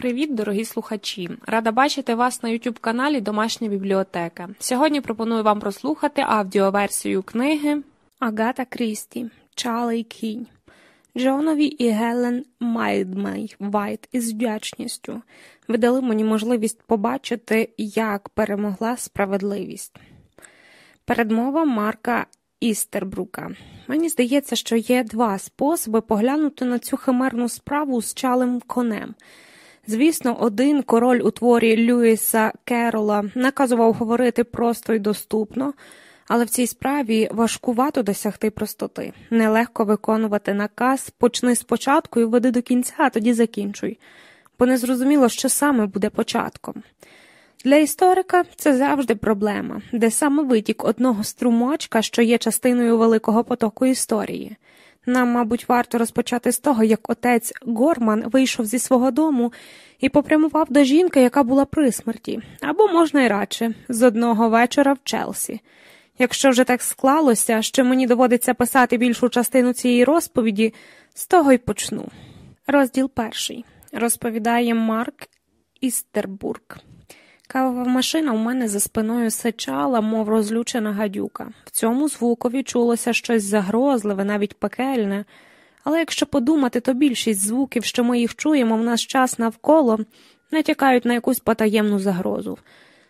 Привіт, дорогі слухачі! Рада бачити вас на youtube каналі Домашня бібліотека. Сьогодні пропоную вам прослухати аудіоверсію книги Агата Крісті Чалий кінь. Джонові і Гелен Майдмей Вайт із вдячністю що дали мені можливість побачити, як перемогла справедливість. Передмова Марка Істербрука. Мені здається, що є два способи поглянути на цю химерну справу з чалим конем. Звісно, один король у творі Люїса Керола наказував говорити просто і доступно, але в цій справі важкувато досягти простоти. Нелегко виконувати наказ, почни спочатку і веди до кінця, а тоді закінчуй, бо не зрозуміло, що саме буде початком. Для історика це завжди проблема, де саме витік одного струмочка, що є частиною великого потоку історії. Нам, мабуть, варто розпочати з того, як отець Горман вийшов зі свого дому і попрямував до жінки, яка була при смерті, або можна й радше, з одного вечора в Челсі. Якщо вже так склалося, що мені доводиться писати більшу частину цієї розповіді, з того й почну. Розділ перший розповідає Марк Істербург. Кавова машина у мене за спиною сичала, мов розлючена гадюка. В цьому звукові чулося щось загрозливе, навіть пекельне. Але якщо подумати, то більшість звуків, що ми їх чуємо в наш час навколо, натякають на якусь потаємну загрозу.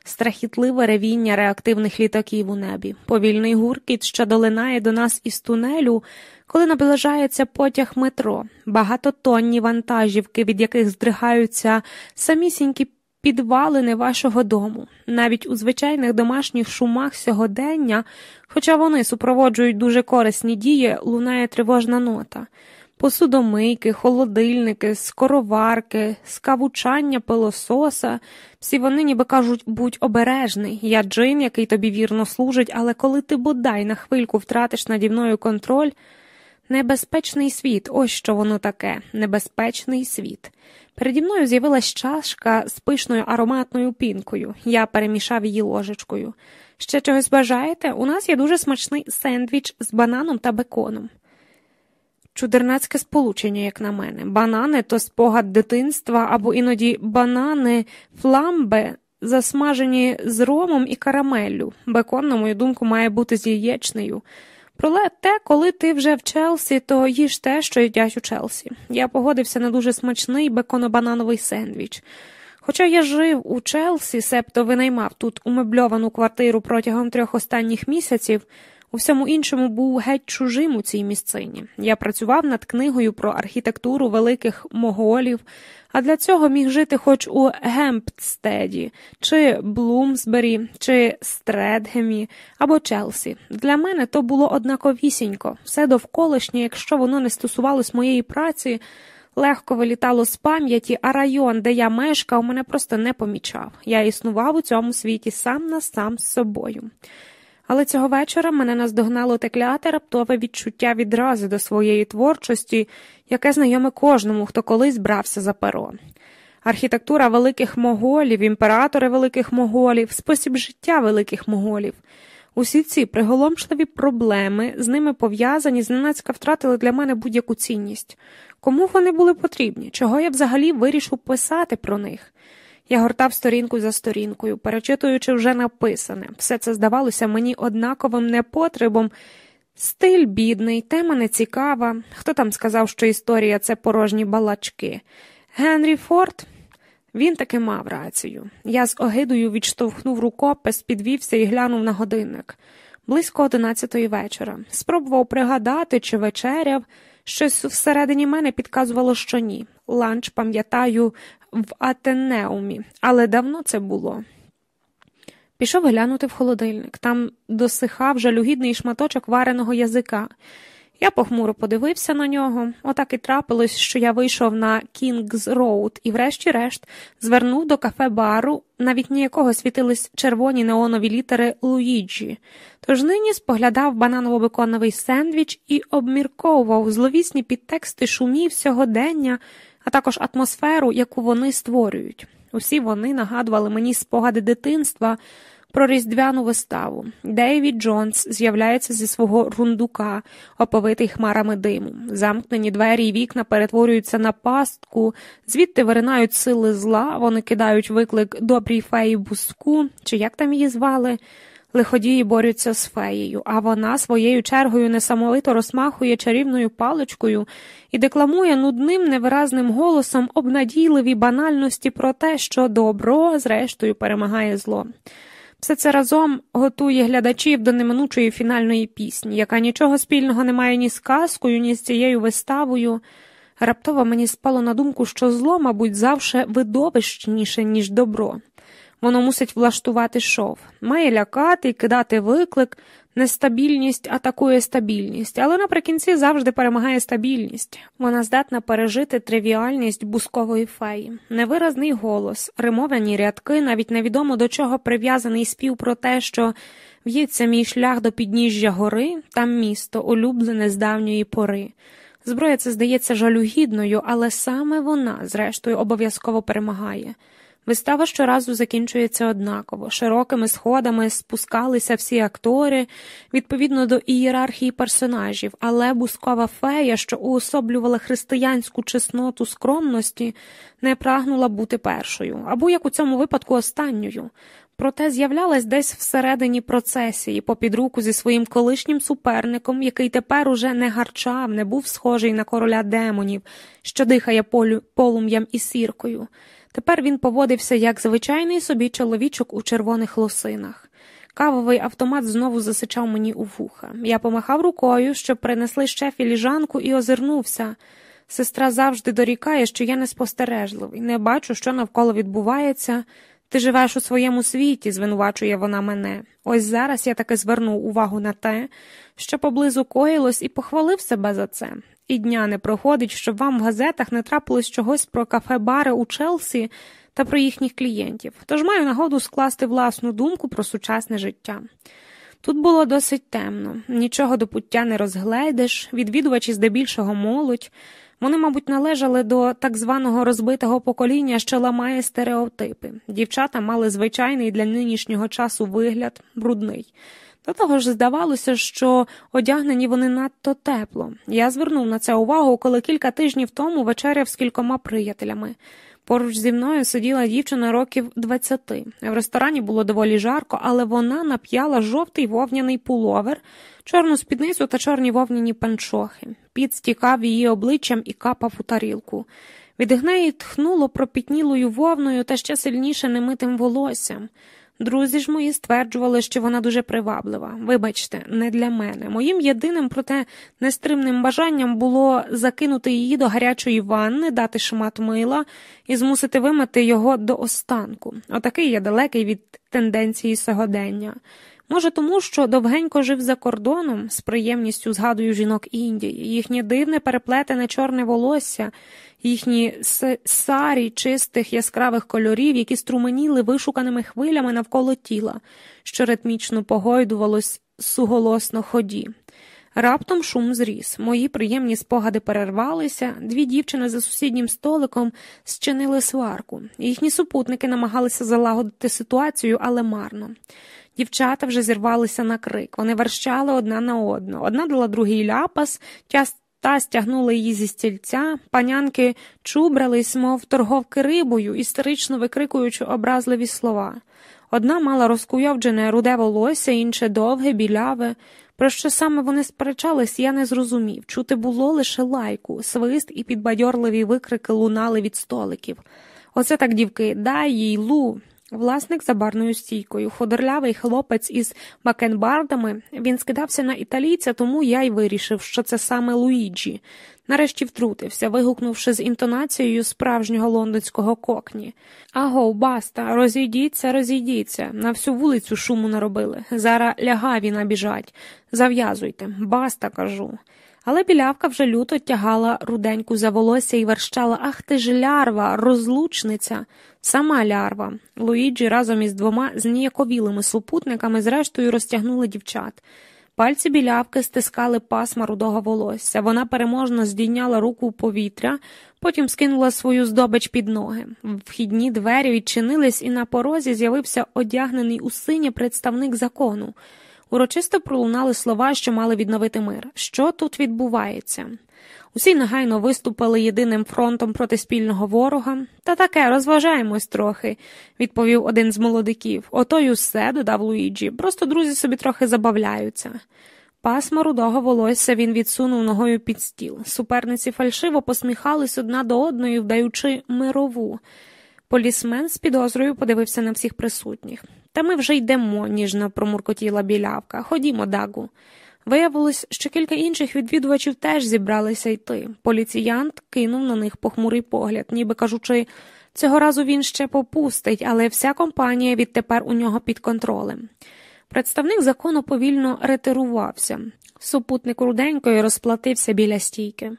Страхітливе ревіння реактивних літаків у небі, повільний гуркіт, що долинає до нас із тунелю, коли наближається потяг метро, багатотонні вантажівки, від яких здригаються самісінькі підвалини вашого дому, навіть у звичайних домашніх шумах сьогодення, хоча вони супроводжують дуже корисні дії, лунає тривожна нота. Посудомийки, холодильники, скороварки, скавучання пилососа, всі вони ніби кажуть, будь обережний, я джин, який тобі вірно служить, але коли ти бодай на хвильку втратиш наді мною контроль, небезпечний світ, ось що воно таке, небезпечний світ. Переді мною з'явилась чашка з пишною ароматною пінкою. Я перемішав її ложечкою. Ще чогось бажаєте? У нас є дуже смачний сендвіч з бананом та беконом. Чудернацьке сполучення, як на мене. Банани то спогад дитинства або іноді банани, фламбе, засмажені з ромом і карамеллю. Бекон, на мою думку, має бути з яєчнею. Проте, коли ти вже в Челсі, то їж те, що їдять у Челсі. Я погодився на дуже смачний беконобанановий сендвіч. Хоча я жив у Челсі, себто винаймав тут умебльовану квартиру протягом трьох останніх місяців, у всьому іншому був геть чужим у цій місцині. Я працював над книгою про архітектуру великих моголів, а для цього міг жити хоч у Гемпстеді, чи Блумсбері, чи Стредгемі або Челсі. Для мене то було однаковісінько, все довколишнє, якщо воно не стосувалось моєї праці. Легко вилітало з пам'яті, а район, де я мешкав, мене просто не помічав. Я існував у цьому світі сам на сам з собою. Але цього вечора мене наздогнало те кляте раптове відчуття відрази до своєї творчості, яке знайоме кожному, хто колись брався за перо. Архітектура великих моголів, імператори великих моголів, спосіб життя великих моголів. Усі ці приголомшливі проблеми з ними пов'язані, зненацька втратили для мене будь-яку цінність. Кому вони були потрібні? Чого я взагалі вирішив писати про них? Я гортав сторінку за сторінкою, перечитуючи вже написане. Все це здавалося мені однаковим непотребом. Стиль бідний, тема нецікава. Хто там сказав, що історія це порожні балачки? Генрі Форд? Він таки мав рацію. Я з огидою відштовхнув рукопис, підвівся і глянув на годинник. Близько одинадцятої вечора. Спробував пригадати, чи вечеряв. Щось всередині мене підказувало, що ні. Ланч, пам'ятаю, в Атенеумі, але давно це було. Пішов глянути в холодильник. Там досихав жалюгідний шматочок вареного язика. Я похмуро подивився на нього. Отак і трапилось, що я вийшов на Кінгз Роуд і, врешті-решт, звернув до кафе бару, на вітрині якого світились червоні неонові літери Луїджі. Тож нині споглядав бананово-беконовий сендвіч і обмірковував зловісні підтексти шумів сьогодення, а також атмосферу, яку вони створюють. Усі вони нагадували мені спогади дитинства, про різдвяну виставу. Дейвід Джонс з'являється зі свого рундука, оповитий хмарами диму. Замкнені двері і вікна перетворюються на пастку, звідти виринають сили зла, вони кидають виклик добрій феї буску, чи як там її звали. Лиходії борються з феєю, а вона своєю чергою несамовито розмахує чарівною паличкою і декламує нудним невиразним голосом обнадійливі банальності про те, що добро, зрештою, перемагає зло. Все це разом готує глядачів до неминучої фінальної пісні, яка нічого спільного не має ні з казкою, ні з цією виставою. Раптово мені спало на думку, що зло, мабуть, завше видовищніше, ніж добро. Воно мусить влаштувати шов, має лякати і кидати виклик, нестабільність атакує стабільність, але наприкінці завжди перемагає стабільність. Вона здатна пережити тривіальність бускової феї, невиразний голос, римовані рядки, навіть невідомо до чого прив'язаний спів про те, що в'ється мій шлях до підніжжя гори, там місто, улюблене з давньої пори. Зброя це здається жалюгідною, але саме вона, зрештою, обов'язково перемагає. Вистава щоразу закінчується однаково. Широкими сходами спускалися всі актори відповідно до ієрархії персонажів, але бускова фея, що уособлювала християнську чесноту скромності, не прагнула бути першою, або як у цьому випадку останньою. Проте з'являлась десь всередині процесії, попід руку зі своїм колишнім суперником, який тепер уже не гарчав, не був схожий на короля демонів, що дихає полум'ям і сіркою. Тепер він поводився як звичайний собі чоловічок у червоних лосинах. Кавовий автомат знову засичав мені у вуха. Я помахав рукою, щоб принесли ще філіжанку, і озирнувся. Сестра завжди дорікає, що я неспостережливий, не бачу, що навколо відбувається. Ти живеш у своєму світі, звинувачує вона мене. Ось зараз я таки звернув увагу на те, що поблизу коїлось, і похвалив себе за це. І дня не проходить, щоб вам в газетах не трапилось чогось про кафе-бари у Челсі та про їхніх клієнтів, тож маю нагоду скласти власну думку про сучасне життя. Тут було досить темно, нічого до пуття не розгледиш, відвідувачі здебільшого молодь. Вони, мабуть, належали до так званого розбитого покоління, що ламає стереотипи. Дівчата мали звичайний для нинішнього часу вигляд, брудний. До того ж, здавалося, що одягнені вони надто тепло. Я звернув на це увагу, коли кілька тижнів тому вечеряв з кількома приятелями. Поруч зі мною сиділа дівчина років двадцяти. В ресторані було доволі жарко, але вона нап'яла жовтий вовняний пуловер, чорну спідницю та чорні вовняні панчохи. Піт стікав її обличчям і капав у тарілку. Від неї тхнуло пропітнілою вовною та ще сильніше немитим волоссям. Друзі ж мої стверджували, що вона дуже приваблива. Вибачте, не для мене. Моїм єдиним, проте нестримним бажанням було закинути її до гарячої ванни, дати шмат мила і змусити вимити його до останку. Отакий я далекий від тенденції сьогодення. Може, тому що довгенько жив за кордоном, з приємністю згадую жінок Індії, їхнє дивне переплетене чорне волосся, їхні сарі чистих яскравих кольорів, які струменіли вишуканими хвилями навколо тіла, що ритмічно погойдувалось суголосно ході. Раптом шум зріс. Мої приємні спогади перервалися, дві дівчини за сусіднім столиком зчинили сварку. Їхні супутники намагалися залагодити ситуацію, але марно. Дівчата вже зірвалися на крик. Вони верщали одна на одну. Одна дала другий ляпас, та стягнула її зі стільця, панянки чубрались, мов торговки рибою, істерично викрикуючи образливі слова. Одна мала розкуйовджене руде волосся, інше довге, біляве. Про що саме вони сперечались, я не зрозумів. Чути було лише лайку, свист і підбадьорливі викрики лунали від столиків. Оце так, дівки, дай їй лу. Власник за барною стійкою, ходорлявий хлопець із макенбардами, він скидався на італійця, тому я й вирішив, що це саме Луїджі. Нарешті втрутився, вигукнувши з інтонацією справжнього лондонського кокні. Аго, баста, розійдіться, розійдіться. На всю вулицю шуму наробили. Зараз лягаві набіжать. Зав'язуйте, баста, кажу. Але білявка вже люто тягала руденьку за волосся і верщала Ах ти ж лярва, розлучниця, сама лярва. Луїджі разом із двома зніяковілими супутниками, зрештою, розтягнули дівчат. Пальці білявки стискали пасма рудого волосся. Вона переможно здійняла руку у повітря, потім скинула свою здобич під ноги. Вхідні двері відчинились, і на порозі з'явився одягнений у синє представник закону. Урочисто пролунали слова, що мали відновити мир. Що тут відбувається? Усі негайно виступили єдиним фронтом проти спільного ворога. Та таке розважаємось трохи, відповів один з молодиків. Ото й усе, додав Луїджі. Просто друзі собі трохи забавляються. Пасма рудого волосся він відсунув ногою під стіл. Суперниці фальшиво посміхались одна до одної, вдаючи мирову. Полісмен з підозрою подивився на всіх присутніх. Та ми вже йдемо, ніжно промуркотіла білявка. Ходімо, Дагу. Виявилось, що кілька інших відвідувачів теж зібралися йти. Поліціянт кинув на них похмурий погляд, ніби кажучи, цього разу він ще попустить, але вся компанія відтепер у нього під контролем. Представник закону повільно ретирувався. Супутник руденькою розплатився біля стійки.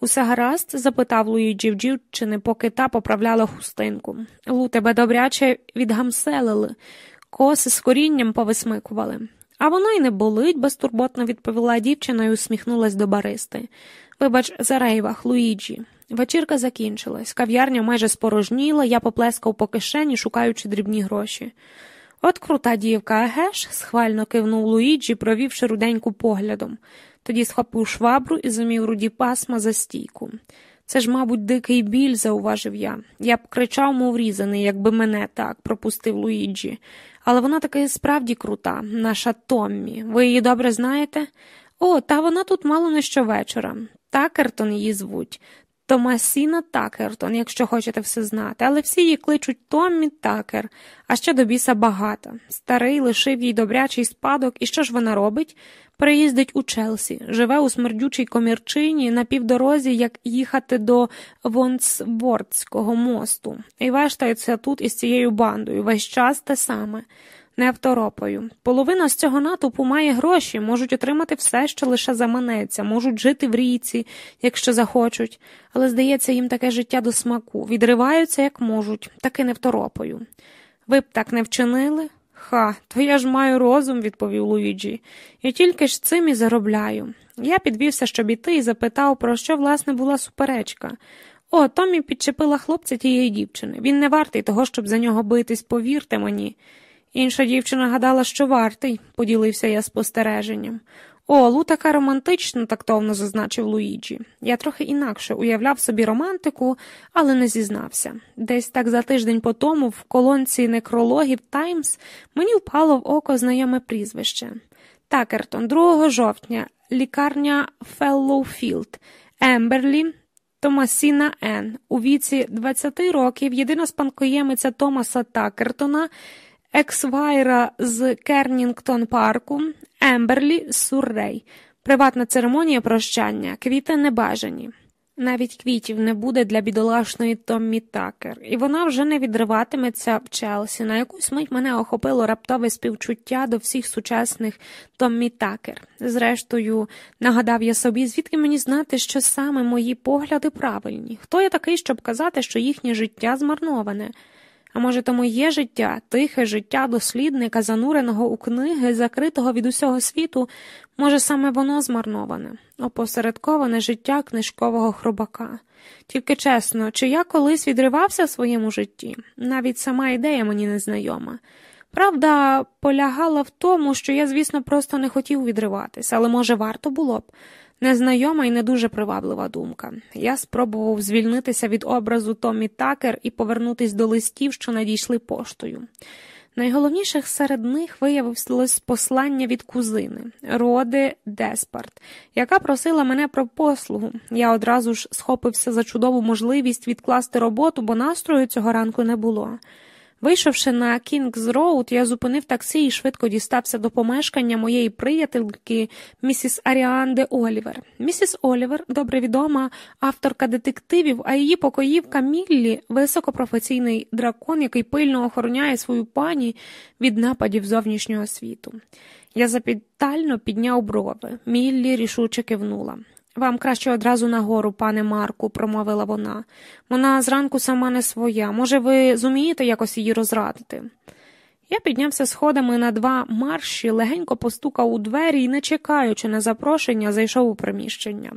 Усе гаразд? запитав Луїджі в дівчини, поки та поправляла хустинку. Лу тебе добряче відгамселили, коси з корінням повисмикували. А воно й не болить, безтурботно відповіла дівчина і усміхнулась до баристи. Вибач, за рейвах, Луїджі. Вечірка закінчилась, кав'ярня майже спорожніла, я поплескав по кишені, шукаючи дрібні гроші. От крута дівка, аге ж? схвально кивнув Луїджі, провівши руденьку поглядом. Тоді схопив швабру і змів руді пасма за стійку. Це ж, мабуть, дикий біль, зауважив я. Я б кричав, мов різаний, якби мене так, пропустив Луїджі. Але вона таки справді крута, наша Томмі. Ви її добре знаєте? О, та вона тут мало не щовечора. Такертон її звуть. Томасіна Такертон, якщо хочете все знати, але всі її кличуть Томмі Такер, а ще до біса багато. Старий лишив їй добрячий спадок, і що ж вона робить? Приїздить у Челсі, живе у смердючій комірчині на півдорозі, як їхати до Вонсвордського мосту, і вештається тут із цією бандою, весь час те саме. Не второпаю. Половина з цього натовпу має гроші, можуть отримати все, що лише заманеться, можуть жити в рійці, якщо захочуть, але, здається, їм таке життя до смаку, відриваються, як можуть, таки не второпаю. Ви б так не вчинили? Ха, то я ж маю розум, відповів Луїджі, і тільки ж цим і заробляю. Я підвівся, щоб іти, і запитав, про що, власне, була суперечка. О, Томі підчепила хлопця тієї дівчини. Він не вартий того, щоб за нього битись, повірте мені. Інша дівчина гадала, що вартий, поділився я спостереженням. О, Лу така романтична, тактовно зазначив Луїджі. Я трохи інакше уявляв собі романтику, але не зізнався. Десь так за тиждень по тому в колонці некрологів Таймс мені впало в око знайоме прізвище. Такертон, 2 жовтня, лікарня Феллоуфілд, Емберлі, Томасіна Н. У віці 20 років єдина спанкоємиця Томаса Такертона Ексвайра з Кернінгтон парку, Емберлі, з Суррей, приватна церемонія прощання, квіти небажані. Навіть квітів не буде для бідолашної Томмі Такер, і вона вже не відриватиметься в Челсі. На якусь мить мене охопило раптове співчуття до всіх сучасних Томмі Такер. Зрештою, нагадав я собі, звідки мені знати, що саме мої погляди правильні. Хто я такий, щоб казати, що їхнє життя змарноване? А може, то моє життя, тихе життя дослідника, зануреного у книги, закритого від усього світу, може, саме воно змарноване, опосередковане життя книжкового хробака. Тільки чесно, чи я колись відривався в своєму житті? Навіть сама ідея мені незнайома. Правда, полягала в тому, що я, звісно, просто не хотів відриватися, але, може, варто було б. Незнайома і не дуже приваблива думка. Я спробував звільнитися від образу Томі Такер і повернутися до листів, що надійшли поштою. Найголовніших серед них виявилось послання від кузини Роди Деспарт, яка просила мене про послугу. Я одразу ж схопився за чудову можливість відкласти роботу, бо настрою цього ранку не було. Вийшовши на Кінгс Роуд, я зупинив таксі і швидко дістався до помешкання моєї приятельки місіс Аріадни Олівер. Місіс Олівер, добре відома авторка детективів, а її покоївка Міллі високопрофесійний дракон, який пильно охороняє свою пані від нападів зовнішнього світу. Я запітально підняв брови. Міллі рішуче кивнула. Вам краще одразу нагору, пане Марку, промовила вона. Вона зранку сама не своя. Може, ви зумієте якось її розрадити? Я піднявся сходами на два марші, легенько постукав у двері і, не чекаючи на запрошення, зайшов у приміщення.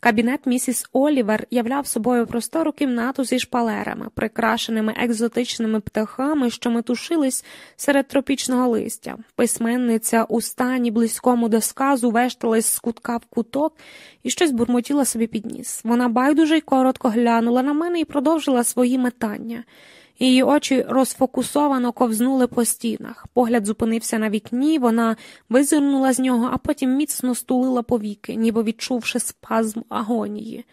Кабінет місіс Олівер являв собою простору кімнату зі шпалерами, прикрашеними екзотичними птахами, що метушились серед тропічного листя. Письменниця у стані близькому до сказу вешталась з кутка в куток і щось бурмотіла собі під ніс. Вона байдуже й коротко глянула на мене і продовжила свої метання. Її очі розфокусовано ковзнули по стінах. Погляд зупинився на вікні, вона визирнула з нього, а потім міцно стулила повіки, ніби відчувши спазм агонії.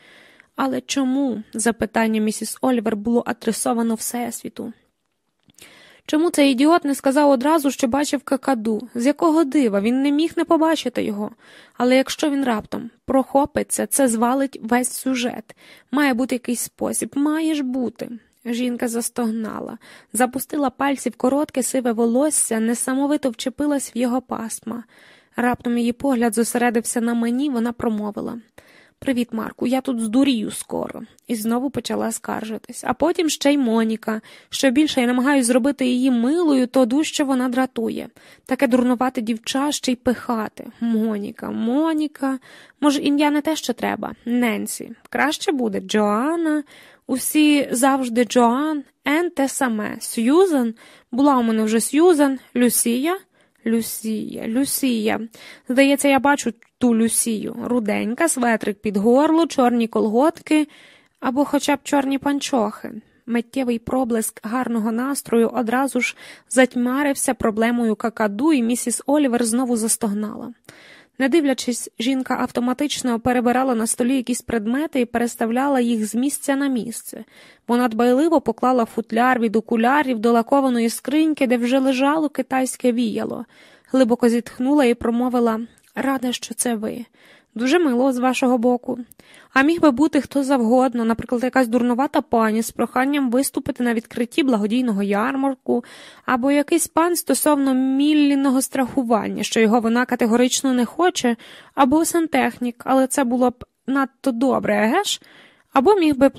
Але чому? запитання місіс Олівер було адресовано Всесвіту. Чому цей ідіот не сказав одразу, що бачив какаду? З якого дива він не міг не побачити його. Але якщо він раптом прохопиться, це звалить весь сюжет. Має бути якийсь спосіб, має ж бути. Жінка застогнала, запустила пальці в коротке сиве волосся, несамовито вчепилась в його пасма. Раптом її погляд зосередився на мені, вона промовила Привіт, Марку, я тут здурію скоро. І знову почала скаржитись. А потім ще й Моніка. Що більше я намагаюся зробити її милою, то дужче вона дратує. Таке дурнувати дівча ще й пихати. Моніка, Моніка. Може, ім'я не те, що треба. Ненсі. Краще буде Джоанна. Усі завжди Джоан, Ен те саме. Сьюзен. Була у мене вже Сьюзен, Люсія. Люсія, Люсія. Здається, я бачу ту Люсію. Руденька, светрик під горло, чорні колготки або хоча б чорні панчохи. Миттєвий проблиск гарного настрою одразу ж затьмарився проблемою какаду, і місіс Олівер знову застогнала. Не дивлячись, жінка автоматично перебирала на столі якісь предмети і переставляла їх з місця на місце. Вона дбайливо поклала футляр від окулярів до лакованої скриньки, де вже лежало китайське віяло, глибоко зітхнула і промовила Рада, що це ви. Дуже мило з вашого боку. А міг би бути хто завгодно, наприклад, якась дурнувата пані з проханням виступити на відкритті благодійного ярмарку, або якийсь пан стосовно мілліного страхування, що його вона категорично не хоче, або сантехнік, але це було б надто добре, еге ж? Або міг би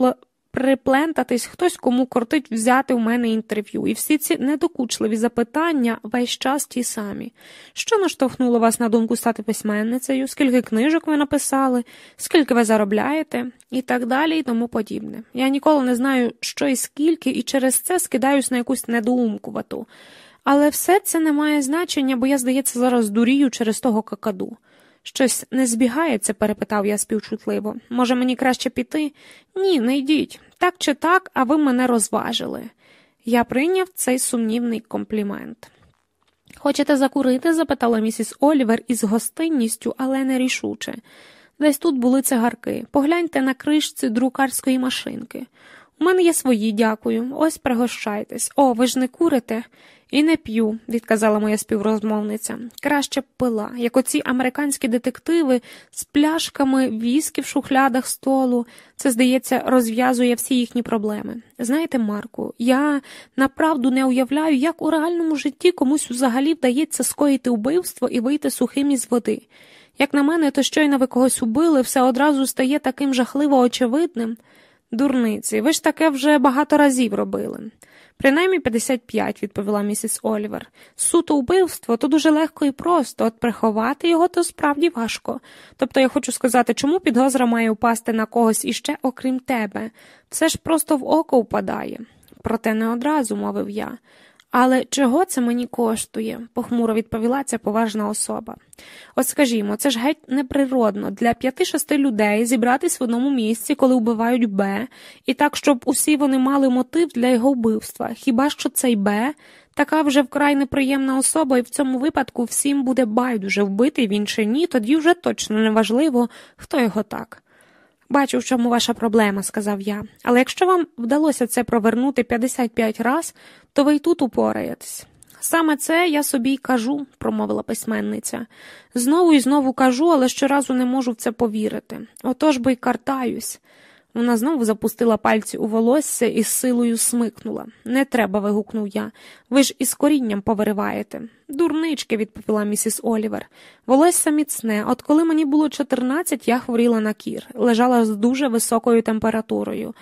приплентатись хтось, кому кортить взяти у мене інтерв'ю, і всі ці недокучливі запитання весь час ті самі. Що наштовхнуло вас на думку стати письменницею, скільки книжок ви написали, скільки ви заробляєте, і так далі, і тому подібне. Я ніколи не знаю, що і скільки, і через це скидаюсь на якусь недоумкувату. Але все це не має значення, бо я, здається, зараз дурію через того какаду. Щось не збігається? перепитав я співчутливо. Може, мені краще піти? Ні, не йдіть. Так чи так, а ви мене розважили. Я прийняв цей сумнівний комплімент. Хочете закурити? запитала місіс Олівер із гостинністю, але нерішуче. Десь тут були цигарки. Погляньте на кришці друкарської машинки. У мене є свої, дякую. Ось пригощайтесь. О, ви ж не курите? І не п'ю, відказала моя співрозмовниця. Краще б пила, як оці американські детективи з пляшками віскі в шухлядах столу. Це, здається, розв'язує всі їхні проблеми. Знаєте, Марку, я направду не уявляю, як у реальному житті комусь взагалі вдається скоїти вбивство і вийти сухим із води. Як на мене, то щойно ви когось убили, все одразу стає таким жахливо очевидним. Дурниці, ви ж таке вже багато разів робили. Принаймні 55, відповіла місіс Олівер. Суто убивство то дуже легко і просто, от приховати його то справді важко. Тобто я хочу сказати, чому підозра має впасти на когось іще, окрім тебе. Все ж просто в око впадає. Проте не одразу, мовив я. Але чого це мені коштує? похмуро відповіла ця поважна особа. От скажімо, це ж геть неприродно для п'яти-шести людей зібратись в одному місці, коли вбивають Б, і так, щоб усі вони мали мотив для його вбивства. Хіба що цей Б така вже вкрай неприємна особа, і в цьому випадку всім буде байдуже вбитий він чи ні, тоді вже точно неважливо, хто його так. Бачу, в чому ваша проблема, сказав я. Але якщо вам вдалося це провернути 55 раз, то ви й тут упораєтесь. Саме це я собі й кажу, промовила письменниця. Знову і знову кажу, але щоразу не можу в це повірити. Отож би й картаюсь. Вона знову запустила пальці у волосся і з силою смикнула. Не треба, вигукнув я. Ви ж із корінням повириваєте. Дурнички, відповіла місіс Олівер. Волосся міцне. От коли мені було 14, я хворіла на кір, лежала з дуже високою температурою.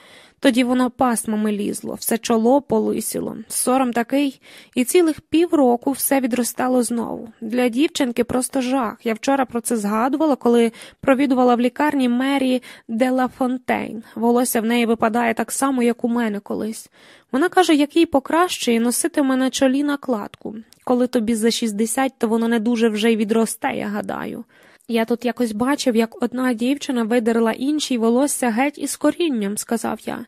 Тоді воно пасмами лізло, все чоло полисіло, сором такий, і цілих півроку все відростало знову. Для дівчинки просто жах. Я вчора про це згадувала, коли провідувала в лікарні Мері Де Фонтейн. Волосся в неї випадає так само, як у мене колись. Вона каже, як їй покращує, носитиме на чолі накладку. Коли тобі за 60, то воно не дуже вже й відросте, я гадаю. Я тут якось бачив, як одна дівчина видерла іншій волосся геть із корінням, сказав я.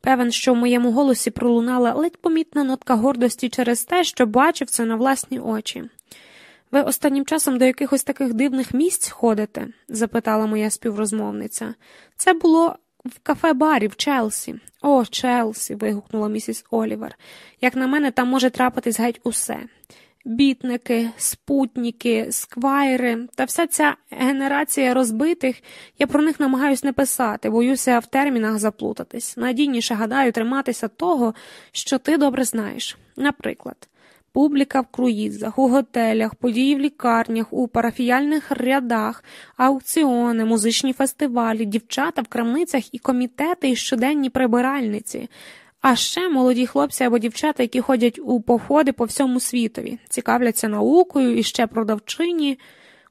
Певен, що в моєму голосі пролунала ледь помітна нотка гордості через те, що бачив це на власні очі. Ви останнім часом до якихось таких дивних місць ходите? запитала моя співрозмовниця. Це було в кафе барі в Челсі. О, Челсі. вигукнула місіс Олівер. Як на мене, там може трапитись геть усе бітники, спутники, сквайри та вся ця генерація розбитих, я про них намагаюсь не писати, боюся в термінах заплутатись. Надійніше гадаю триматися того, що ти добре знаєш. Наприклад, публіка в круїзах, у готелях, події в лікарнях, у парафіяльних рядах, аукціони, музичні фестивалі, дівчата в крамницях і комітети і щоденні прибиральниці. А ще молоді хлопці або дівчата, які ходять у походи по всьому світові, цікавляться наукою і ще продавчині.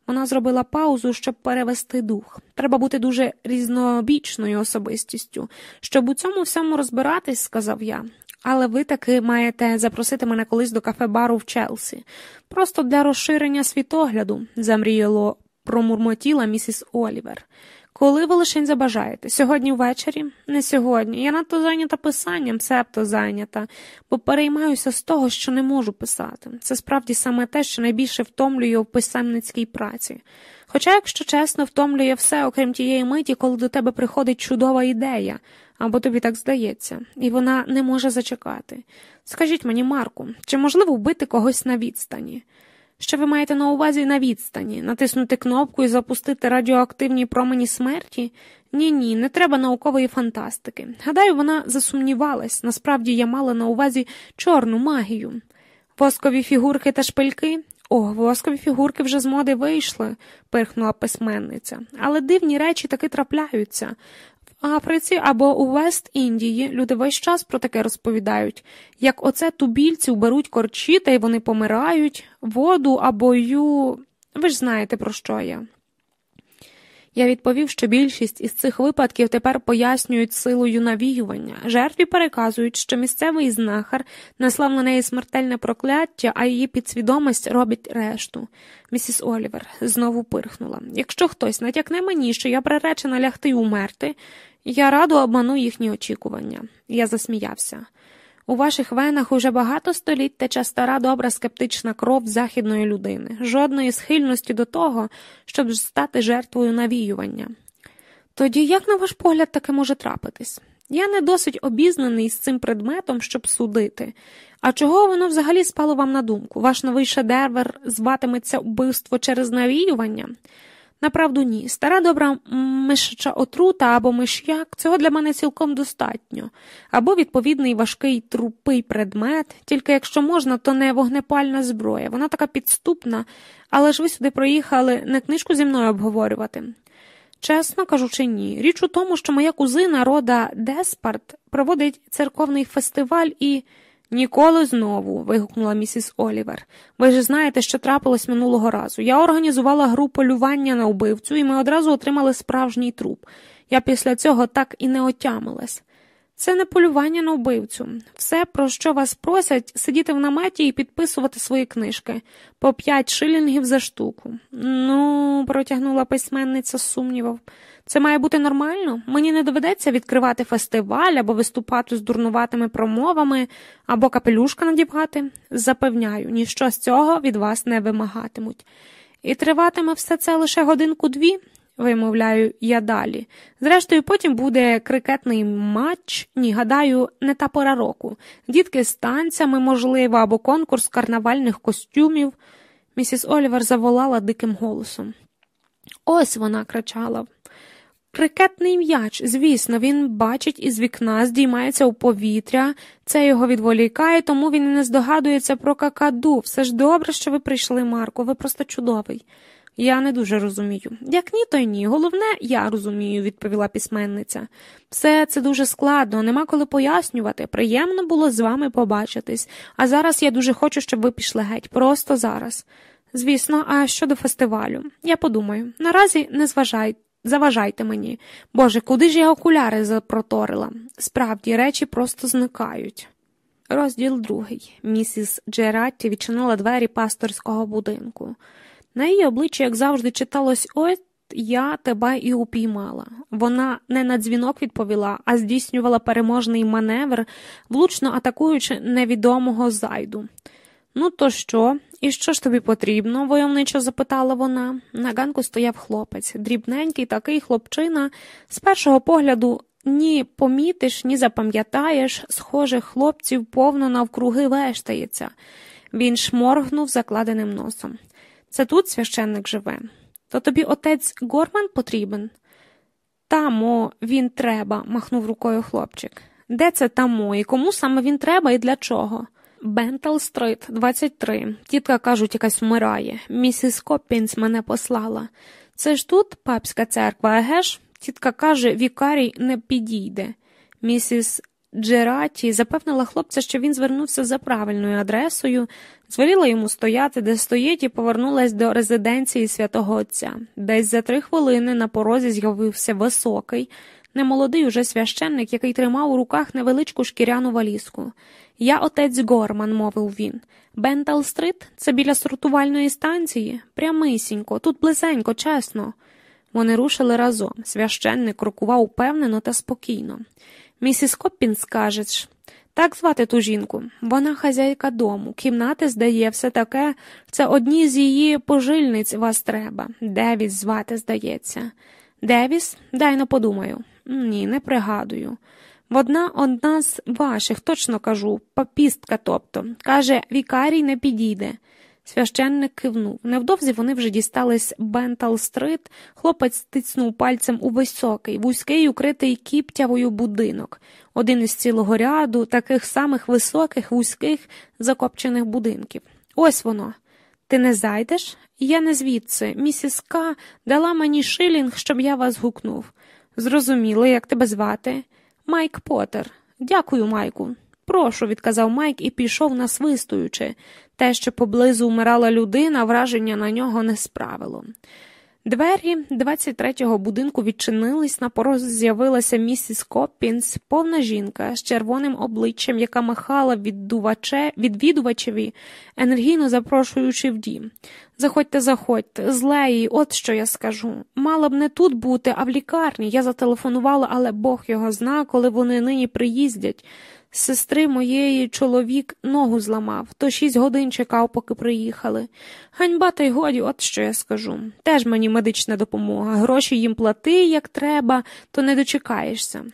Вона зробила паузу, щоб перевести дух. Треба бути дуже різнобічною особистістю, щоб у цьому всьому розбиратись, сказав я. Але ви таки маєте запросити мене колись до кафе бару в Челсі. Просто для розширення світогляду, замріяло промурмотіла місіс Олівер. Коли ви лишень забажаєте? Сьогодні ввечері? Не сьогодні. Я надто зайнята писанням, цебто зайнята, бо переймаюся з того, що не можу писати. Це справді саме те, що найбільше втомлює в писемницькій праці. Хоча, якщо чесно, втомлює все, окрім тієї миті, коли до тебе приходить чудова ідея, або тобі так здається, і вона не може зачекати. Скажіть мені, Марку, чи можливо вбити когось на відстані? Що ви маєте на увазі на відстані? Натиснути кнопку і запустити радіоактивні промені смерті? Ні, ні, не треба наукової фантастики. Гадаю, вона засумнівалась. Насправді я мала на увазі чорну магію. Воскові фігурки та шпильки? О, воскові фігурки вже з моди вийшли, пирхнула письменниця. Але дивні речі таки трапляються. Африці або у Вест-Індії люди весь час про таке розповідають, як оце тубільців беруть корчі та й вони помирають, воду або ю. Ви ж знаєте, про що я. Я відповів, що більшість із цих випадків тепер пояснюють силою навіювання. Жертві переказують, що місцевий знахар наслав на неї смертельне прокляття, а її підсвідомість робить решту. Місіс Олівер знову пирхнула. Якщо хтось натякне мені, що я приречена лягти й умерти, я радо обману їхні очікування. Я засміявся. У ваших венах уже багато століть тече стара добра скептична кров західної людини, жодної схильності до того, щоб стати жертвою навіювання. Тоді як, на ваш погляд, таке може трапитись? Я не досить обізнаний з цим предметом, щоб судити. А чого воно взагалі спало вам на думку? Ваш новий шедевр зватиметься вбивство через навіювання? Направду ні. Стара добра мишача отрута або миш'як цього для мене цілком достатньо, або відповідний важкий трупий предмет, тільки якщо можна, то не вогнепальна зброя. Вона така підступна, але ж ви сюди проїхали не книжку зі мною обговорювати. Чесно кажучи, ні. Річ у тому, що моя кузина рода Деспарт проводить церковний фестиваль і. Ніколи знову. вигукнула місіс Олівер. Ви ж знаєте, що трапилось минулого разу. Я організувала гру полювання на вбивцю, і ми одразу отримали справжній труп. Я після цього так і не отямилась. Це не полювання на вбивцю. Все, про що вас просять, сидіти в наметі і підписувати свої книжки по п'ять шилінгів за штуку. Ну, протягнула письменниця з сумнівом. Це має бути нормально. Мені не доведеться відкривати фестиваль або виступати з дурнуватими промовами, або капелюшка надівати. Запевняю, ніщо з цього від вас не вимагатимуть. І триватиме все це лише годинку-дві, вимовляю я далі. Зрештою, потім буде крикетний матч, ні, гадаю, не та пора року. Дітки з танцями, можливо, або конкурс карнавальних костюмів. Місіс Олівер заволала диким голосом. Ось вона кричала. Крикетний м'яч, звісно, він бачить із вікна, здіймається у повітря, це його відволікає, тому він і не здогадується про какаду. Все ж добре, що ви прийшли, Марко, ви просто чудовий. Я не дуже розумію. Як ні, то й ні. Головне, я розумію, відповіла письменниця. Все це дуже складно, нема коли пояснювати. Приємно було з вами побачитись, а зараз я дуже хочу, щоб ви пішли геть, просто зараз. Звісно, а щодо фестивалю, я подумаю, наразі не зважайте. Заважайте мені. Боже, куди ж я окуляри запроторила? Справді, речі просто зникають. Розділ другий. Місіс Джератті відчинила двері пасторського будинку. На її обличчі, як завжди, читалось ось я тебе і упіймала. Вона не на дзвінок відповіла, а здійснювала переможний маневр, влучно атакуючи невідомого зайду. Ну, то що? І що ж тобі потрібно? войовничо запитала вона. На ганку стояв хлопець, дрібненький такий хлопчина, з першого погляду ні помітиш, ні запам'ятаєш, схожих хлопців повно навкруги вештається. Він шморгнув закладеним носом. Це тут священник живе. То тобі отець Горман потрібен? Тамо, він треба, махнув рукою хлопчик. Де це тамо і кому саме він треба і для чого? Бентал Стрит, 23. Тітка, кажуть, якась вмирає. Місіс Коппінс мене послала. Це ж тут папська церква, еге ж? Тітка каже, вікарій не підійде. Місіс Джераті запевнила хлопця, що він звернувся за правильною адресою, звеліла йому стояти, де стоїть, і повернулась до резиденції святого Отця. Десь за три хвилини на порозі з'явився високий, немолодий уже священник, який тримав у руках невеличку шкіряну валізку. Я отець Горман, мовив він. Бентал Стрит це біля сортувальної станції, прямисінько, тут близенько, чесно. Вони рушили разом. Священник крокував упевнено та спокійно. Місіс Коппінс каже, так звати ту жінку. Вона хазяйка дому, кімнати здає, все таке. Це одні з її пожильниць вас треба. Девіс звати, здається. Девіс? Дай но подумаю. Ні, не пригадую. Одна одна з ваших, точно кажу, папістка тобто. Каже, вікарій не підійде. Священник кивнув. Невдовзі вони вже дістались Бентал-стрит, хлопець тицнув пальцем у високий, вузький, укритий кіптявою будинок, один із цілого ряду таких самих високих, вузьких, закопчених будинків. Ось воно. Ти не зайдеш? Я не звідси. Місіс К. дала мені шилінг, щоб я вас гукнув. Зрозуміло, як тебе звати? Майк Поттер. Дякую, Майку. Прошу, відказав Майк і пішов насвистуючи. Те, що поблизу вмирала людина, враження на нього не справило. Двері 23-го будинку відчинились, на порозі з'явилася місіс Коппінс, повна жінка з червоним обличчям, яка махала віддуваче, відвідувачеві, енергійно запрошуючи в дім. Заходьте, заходьте, злеї, от що я скажу. Мала б не тут бути, а в лікарні. Я зателефонувала, але Бог його зна, коли вони нині приїздять. Сестри моєї чоловік ногу зламав, то шість годин чекав, поки приїхали. Ганьба та й годі, от що я скажу. Теж мені медична допомога. Гроші їм плати, як треба, то не дочекаєшся.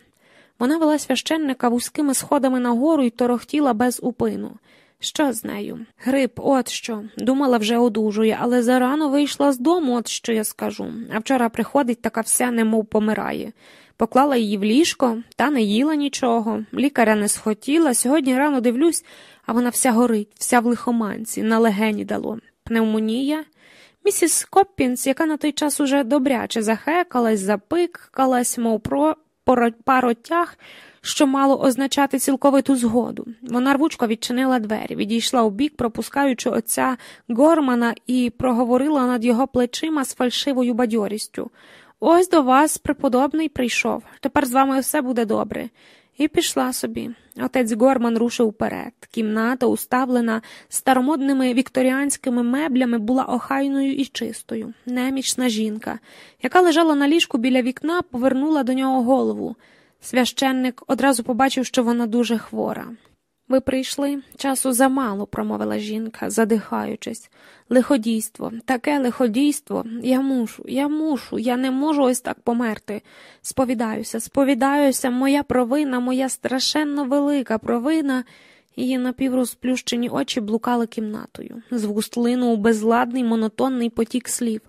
Вона вела священника вузькими сходами нагору і торохтіла без упину. Що з нею? Грип, от що. Думала, вже одужує, але зарано вийшла з дому, от що я скажу. А вчора приходить така вся, немов помирає. Поклала її в ліжко, та не їла нічого. Лікаря не схотіла. Сьогодні рано дивлюсь, а вона вся горить, вся в лихоманці, на легені дало. Пневмонія. Місіс Коппінс, яка на той час уже добряче захекалась, запиккалась, мов про паротяг, що мало означати цілковиту згоду. Вона рвучко відчинила двері, відійшла у бік, пропускаючи отця Гормана, і проговорила над його плечима з фальшивою бадьорістю. Ось до вас преподобний прийшов. Тепер з вами все буде добре. І пішла собі. Отець Горман рушив вперед. Кімната, уставлена старомодними вікторіанськими меблями, була охайною і чистою. Немічна жінка, яка лежала на ліжку біля вікна, повернула до нього голову. Священник одразу побачив, що вона дуже хвора. Ви прийшли? Часу замало, промовила жінка, задихаючись. Лиходійство, таке лиходійство. Я мушу, я мушу, я не можу ось так померти. Сповідаюся, сповідаюся, моя провина, моя страшенно велика провина. Її напіврозплющені очі блукали кімнатою. З вуст линув безладний, монотонний потік слів.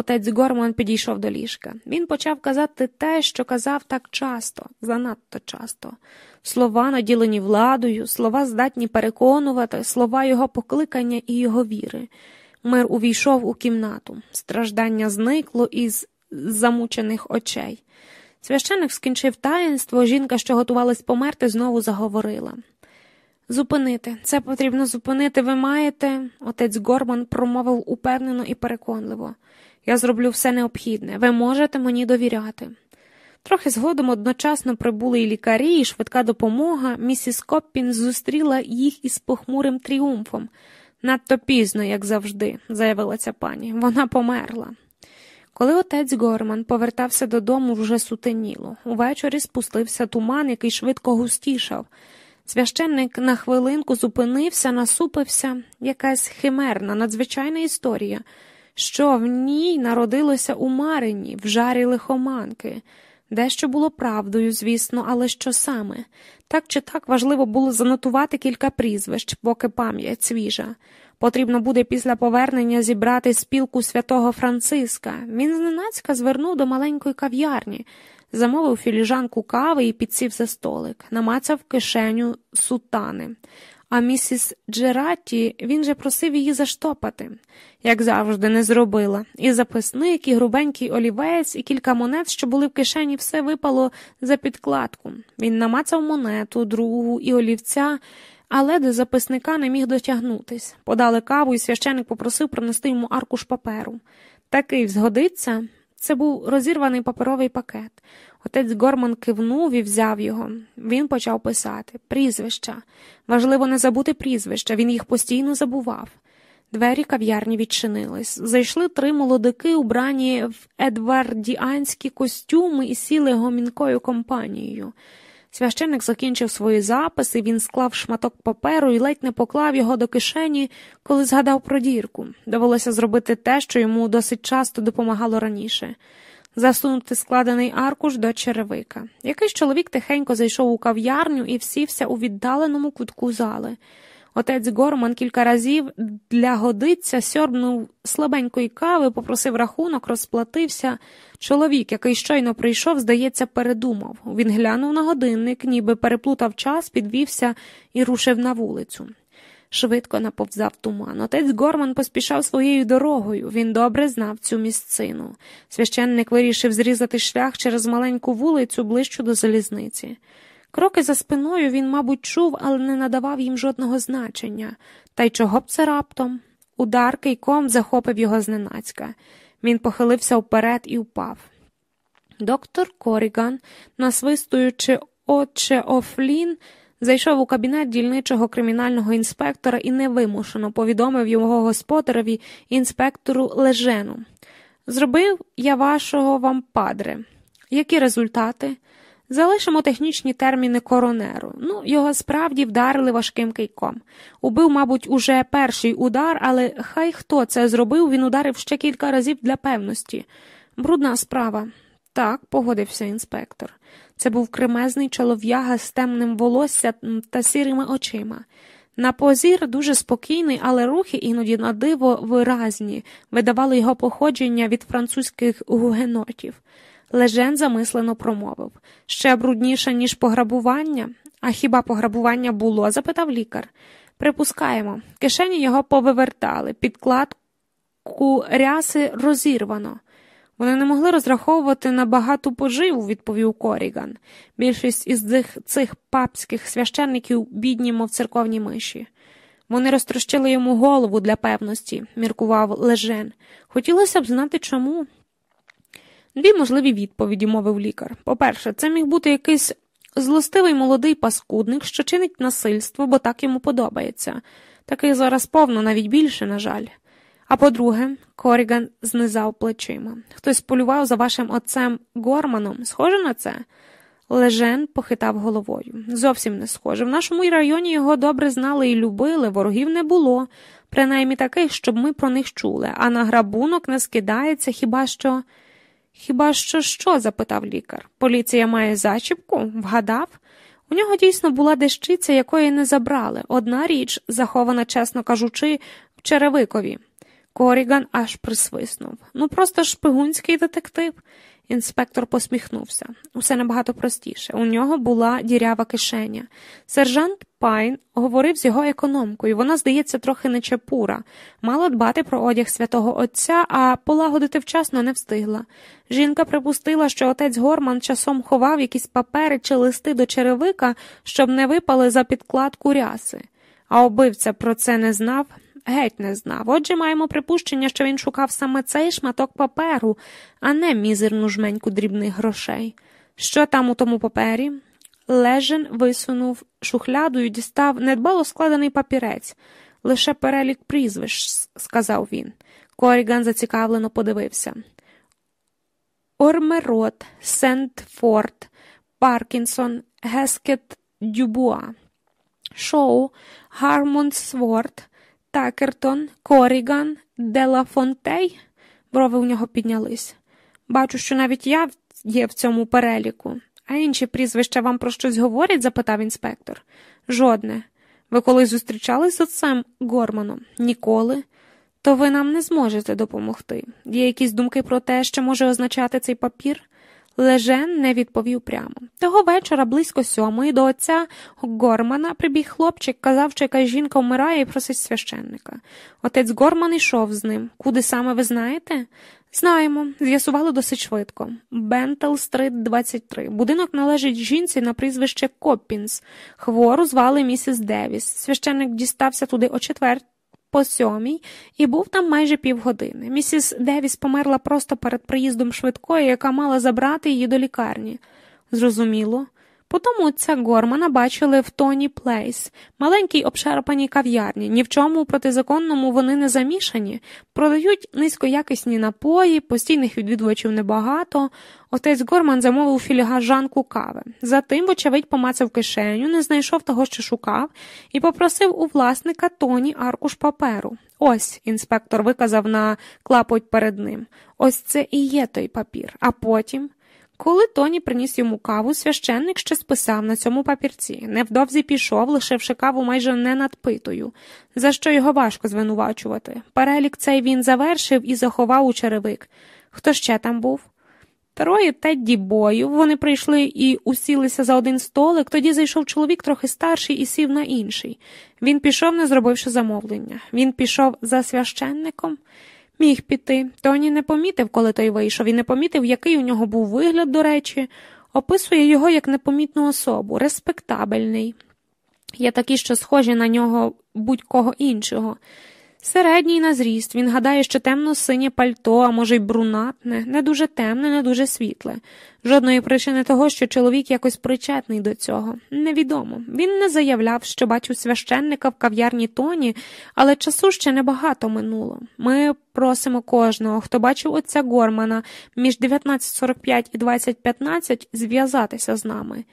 Отець Горман підійшов до ліжка. Він почав казати те, що казав так часто, занадто часто. Слова, наділені владою, слова здатні переконувати, слова його покликання і його віри. Мир увійшов у кімнату. Страждання зникло із замучених очей. Священик скінчив таїнство, жінка, що готувалась померти, знову заговорила. Зупинити, це потрібно зупинити. Ви маєте, отець Горман промовив упевнено і переконливо. Я зроблю все необхідне. Ви можете мені довіряти. Трохи згодом одночасно прибули і лікарі, і швидка допомога. Місіс Коппін зустріла їх із похмурим тріумфом. Надто пізно, як завжди, заявила ця пані. Вона померла. Коли отець Горман повертався додому, вже сутеніло. Увечері спустився туман, який швидко густішав. Священник на хвилинку зупинився, насупився якась химерна, надзвичайна історія, що в ній народилося у Марині, в жарі лихоманки. Дещо було правдою, звісно, але що саме? Так чи так важливо було занотувати кілька прізвищ, поки пам'ять свіжа. Потрібно буде після повернення зібрати спілку святого Франциска. Він зненацька звернув до маленької кав'ярні, замовив філіжанку кави і підсів за столик, намацав кишеню сутани. А місіс Джераті він же просив її заштопати, як завжди, не зробила. І записник, і грубенький олівець, і кілька монет, що були в кишені, все випало за підкладку. Він намацав монету, другу і олівця, але до записника не міг дотягнутись. Подали каву, і священик попросив принести йому аркуш паперу. Такий згодиться. Це був розірваний паперовий пакет. Отець Горман кивнув і взяв його. Він почав писати прізвища. Важливо не забути прізвища, він їх постійно забував. Двері кав'ярні відчинились. Зайшли три молодики, убрані в едвардіанські костюми і сіли гомінкою компанією. Священник закінчив свої записи, він склав шматок паперу і ледь не поклав його до кишені, коли згадав про дірку. Довелося зробити те, що йому досить часто допомагало раніше засунути складений аркуш до черевика. Якийсь чоловік тихенько зайшов у кав'ярню і всівся у віддаленому кутку зали. Отець Горман кілька разів для годиця сьорбнув слабенької кави, попросив рахунок, розплатився. Чоловік, який щойно прийшов, здається, передумав. Він глянув на годинник, ніби переплутав час, підвівся і рушив на вулицю. Швидко наповзав туман. Отець Горман поспішав своєю дорогою. Він добре знав цю місцину. Священник вирішив зрізати шлях через маленьку вулицю ближче до залізниці. Кроки за спиною він, мабуть, чув, але не надавав їм жодного значення. Та й чого б це раптом? Удар кийком захопив його зненацька. Він похилився вперед і впав. Доктор Коріган, насвистуючи отче Офлін, зайшов у кабінет дільничого кримінального інспектора і невимушено повідомив його господареві інспектору Лежену. Зробив я вашого вам падре. Які результати? Залишимо технічні терміни коронеру. Ну, його справді вдарили важким кийком. Убив, мабуть, уже перший удар, але хай хто це зробив, він ударив ще кілька разів для певності. Брудна справа. Так, погодився інспектор. Це був кремезний чолов'яга з темним волоссям та сірими очима. На позір дуже спокійний, але рухи іноді на диво виразні, видавали його походження від французьких гугенотів. Лежен замислено промовив ще брудніше, ніж пограбування. А хіба пограбування було? запитав лікар. Припускаємо, кишені його повивертали, підкладку ряси розірвано. Вони не могли розраховувати на багату поживу, відповів Коріган. Більшість із цих, цих папських священників бідні, мов церковні миші. Вони розтрощили йому голову для певності, міркував Лежен. Хотілося б знати чому. Дві можливі відповіді, мовив лікар. По-перше, це міг бути якийсь злостивий молодий паскудник, що чинить насильство, бо так йому подобається. Такий зараз повно, навіть більше, на жаль. А по-друге, Коріган знизав плечима. Хтось полював за вашим отцем Горманом. Схоже на це? Лежен похитав головою. Зовсім не схоже. В нашому районі його добре знали і любили, ворогів не було, принаймні таких, щоб ми про них чули, а на грабунок не скидається хіба що. Хіба що що? запитав лікар. Поліція має зачіпку? Вгадав? У нього дійсно була дещиця, якої не забрали. Одна річ, захована, чесно кажучи, в черевикові. Коріган аж присвиснув. Ну, просто шпигунський детектив. Інспектор посміхнувся. Усе набагато простіше. У нього була дірява кишеня. Сержант Пайн говорив з його економкою. Вона, здається, трохи нечепура. Мала дбати про одяг святого Отця, а полагодити вчасно не встигла. Жінка припустила, що отець Горман часом ховав якісь папери чи листи до черевика, щоб не випали за підкладку ряси. А обивця про це не знав, геть не знав. Отже, маємо припущення, що він шукав саме цей шматок паперу, а не мізерну жменьку дрібних грошей. Що там у тому папері? Лежен висунув шухляду і дістав недбало складений папірець, лише перелік прізвищ, сказав він. Коріган зацікавлено подивився. Ормерот, Сентфорд, Паркінсон, Гескет Дюбуа, Шоу, Гармонсворт, Такертон, Коріган, Делафонтей. Брови у нього піднялись. Бачу, що навіть я є в цьому переліку. А інші прізвища вам про щось говорять? запитав інспектор. Жодне. Ви колись зустрічались з отцем Горманом? Ніколи. То ви нам не зможете допомогти. Є якісь думки про те, що може означати цей папір? Лежен не відповів прямо. Того вечора, близько сьомої, до отця Гормана прибіг хлопчик, казав, що якась жінка вмирає і просить священника. Отець Горман йшов з ним. Куди саме ви знаєте? Знаємо, з'ясували досить швидко. Бентел стрит 23. Будинок належить жінці на прізвище Коппінс. Хвору звали місіс Девіс. Священник дістався туди о четверть по сьомій і був там майже півгодини. Місіс Девіс померла просто перед приїздом швидкої, яка мала забрати її до лікарні. Зрозуміло. Потому отця Гормана бачили в Тоні Плейс, маленькій обшарпаній кав'ярні. Ні в чому протизаконному вони не замішані, продають низькоякісні напої, постійних відвідувачів небагато. Отець Горман замовив філігажанку кави. Затим, вочевидь, помацав кишеню, не знайшов того, що шукав, і попросив у власника Тоні аркуш паперу. Ось, інспектор виказав на клапоть перед ним. Ось це і є той папір. А потім. Коли Тоні приніс йому каву, священник щось писав на цьому папірці. Невдовзі пішов, лишивши каву майже не надпитою, за що його важко звинувачувати. Перелік цей він завершив і заховав у черевик. Хто ще там був? Троє Тедді бою. Вони прийшли і усілися за один столик, тоді зайшов чоловік трохи старший і сів на інший. Він пішов, не зробивши замовлення. Він пішов за священником. Міг піти. Тоні не помітив, коли той вийшов, і не помітив, який у нього був вигляд, до речі, описує його як непомітну особу, респектабельний. Є такі, що схожі на нього будь-кого іншого. Середній на зріст, він гадає, що темно синє пальто, а може й брунатне, не дуже темне, не дуже світле. Жодної причини того, що чоловік якось причетний до цього. Невідомо. Він не заявляв, що бачив священника в кав'ярні тоні, але часу ще небагато минуло. Ми просимо кожного, хто бачив отця Гормана між 19.45 і 20.15, зв'язатися з нами.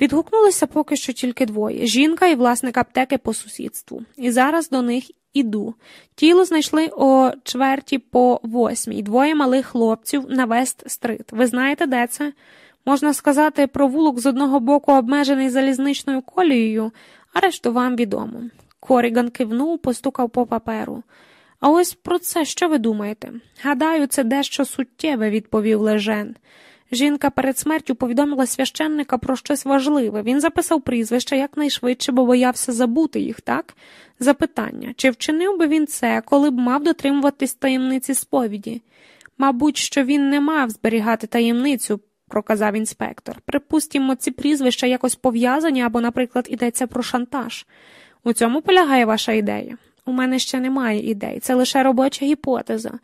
Відгукнулися поки що тільки двоє жінка і власник аптеки по сусідству. І зараз до них іду. Тіло знайшли о чверті по восьмій, двоє малих хлопців на Вест-стрит. Ви знаєте, де це? Можна сказати, провулок з одного боку обмежений залізничною колією, а решту вам відомо. Коріган кивнув, постукав по паперу. А ось про це що ви думаєте? Гадаю, це дещо суттєве, відповів Лежен. Жінка перед смертю повідомила священника про щось важливе. Він записав прізвище якнайшвидше, бо боявся забути їх, так? Запитання чи вчинив би він це, коли б мав дотримуватись таємниці сповіді? Мабуть, що він не мав зберігати таємницю, проказав інспектор. Припустімо, ці прізвища якось пов'язані або, наприклад, йдеться про шантаж. У цьому полягає ваша ідея. У мене ще немає ідей, це лише робоча гіпотеза.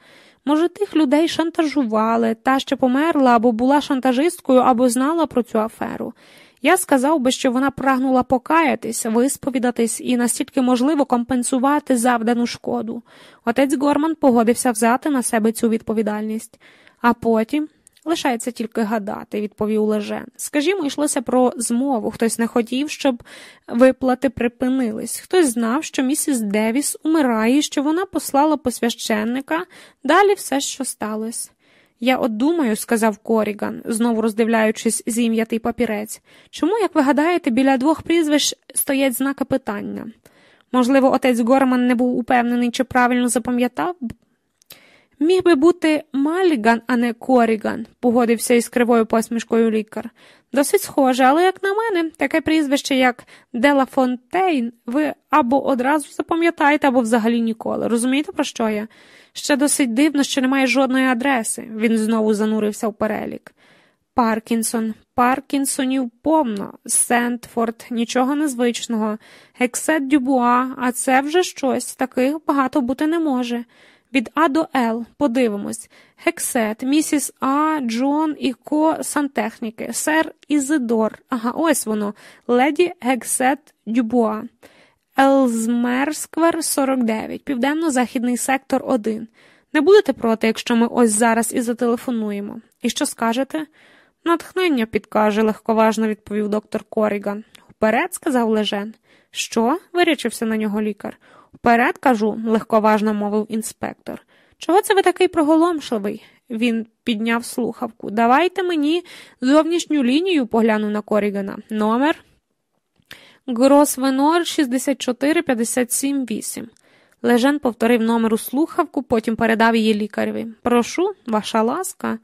Може, тих людей шантажували, та, що померла або була шантажисткою, або знала про цю аферу. Я сказав би, що вона прагнула покаятись, висповідатись і настільки можливо компенсувати завдану шкоду. Отець Горман погодився взяти на себе цю відповідальність. А потім лишається тільки гадати, відповів Лежен. Скажімо, йшлося про змову. Хтось не хотів, щоб виплати припинились. Хтось знав, що місіс Девіс умирає, що вона послала посвященника, далі все, що сталося. Я от думаю, сказав Коріган, знову роздивляючись зім'ятий папірець, чому, як ви гадаєте, біля двох прізвищ стоять знаки питання? Можливо, отець Горман не був упевнений, чи правильно запам'ятав, Міг би бути Маліган, а не Коріган, погодився із кривою посмішкою лікар. Досить схоже, але, як на мене, таке прізвище, як Дела Фонтейн, ви або одразу запам'ятаєте, або взагалі ніколи. Розумієте, про що я? Ще досить дивно, що немає жодної адреси. Він знову занурився в перелік. Паркінсон, Паркінсонів повно, Сентфорд, нічого незвичного, Гексет Дюбуа, а це вже щось, таких багато бути не може. Від А до Л, подивимось, Гексет, місіс А, Джон і Ко сантехніки, сер Ізидор, ага, ось воно, леді Гексет Дюбуа, Елзмерсквер 49, південно-західний сектор 1. Не будете проти, якщо ми ось зараз і зателефонуємо. І що скажете? Натхнення підкаже, легковажно відповів доктор Коріган. Вперед, сказав Лежен. Що? вирячився на нього лікар. Вперед, кажу, легковажно мовив інспектор. Чого це ви такий приголомшливий? Він підняв слухавку. Давайте мені зовнішню лінію, поглянув на Корігана. Номер Гросвенор 64578. Лежен повторив номер у слухавку, потім передав її лікареві. Прошу, ваша ласка.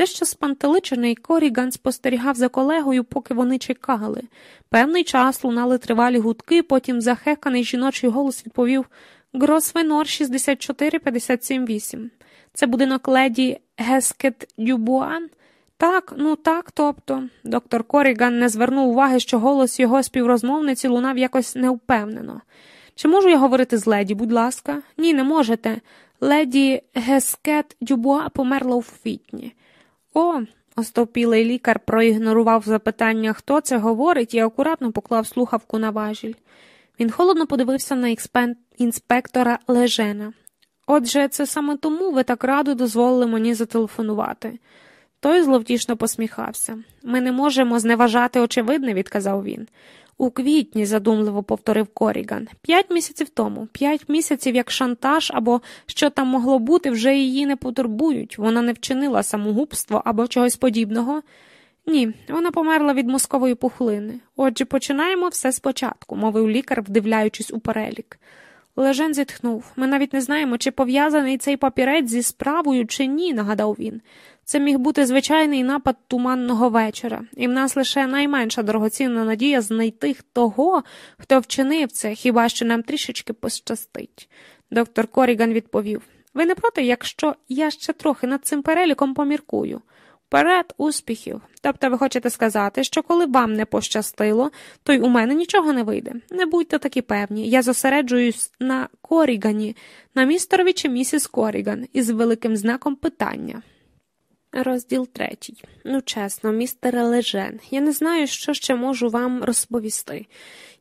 Дещо спантеличений Коріган спостерігав за колегою, поки вони чекали. Певний час лунали тривалі гудки, потім захеканий жіночий голос відповів Гросвенор 64578. Це будинок леді Гескет Дюбуан. Так, ну так, тобто. Доктор Коріган не звернув уваги, що голос його співрозмовниці лунав якось невпевнено. Чи можу я говорити з леді, будь ласка? Ні, не можете. Леді Гескет Дюбуа померла у квітні. О, остовпілий лікар проігнорував запитання, хто це говорить, і акуратно поклав слухавку на важіль. Він холодно подивився на інспектора Лежена. Отже, це саме тому ви так радо дозволили мені зателефонувати. Той зловтішно посміхався. Ми не можемо зневажати очевидне, відказав він. У квітні, задумливо повторив Коріган. П'ять місяців тому, п'ять місяців як шантаж або що там могло бути, вже її не потурбують. Вона не вчинила самогубство або чогось подібного. Ні, вона померла від мозкової пухлини. Отже, починаємо все спочатку, мовив лікар, вдивляючись у перелік. Лежен зітхнув. Ми навіть не знаємо, чи пов'язаний цей папірець зі справою, чи ні, нагадав він. Це міг бути звичайний напад туманного вечора, і в нас лише найменша дорогоцінна надія знайти того, хто вчинив це, хіба що нам трішечки пощастить. Доктор Коріган відповів Ви не проти, якщо я ще трохи над цим переліком поміркую. Вперед, успіхів. Тобто ви хочете сказати, що коли вам не пощастило, то й у мене нічого не вийде. Не будьте такі певні. Я зосереджуюсь на Корігані, на містерові чи місіс Коріган із великим знаком питання. Розділ третій. Ну, чесно, містере Лежен, я не знаю, що ще можу вам розповісти.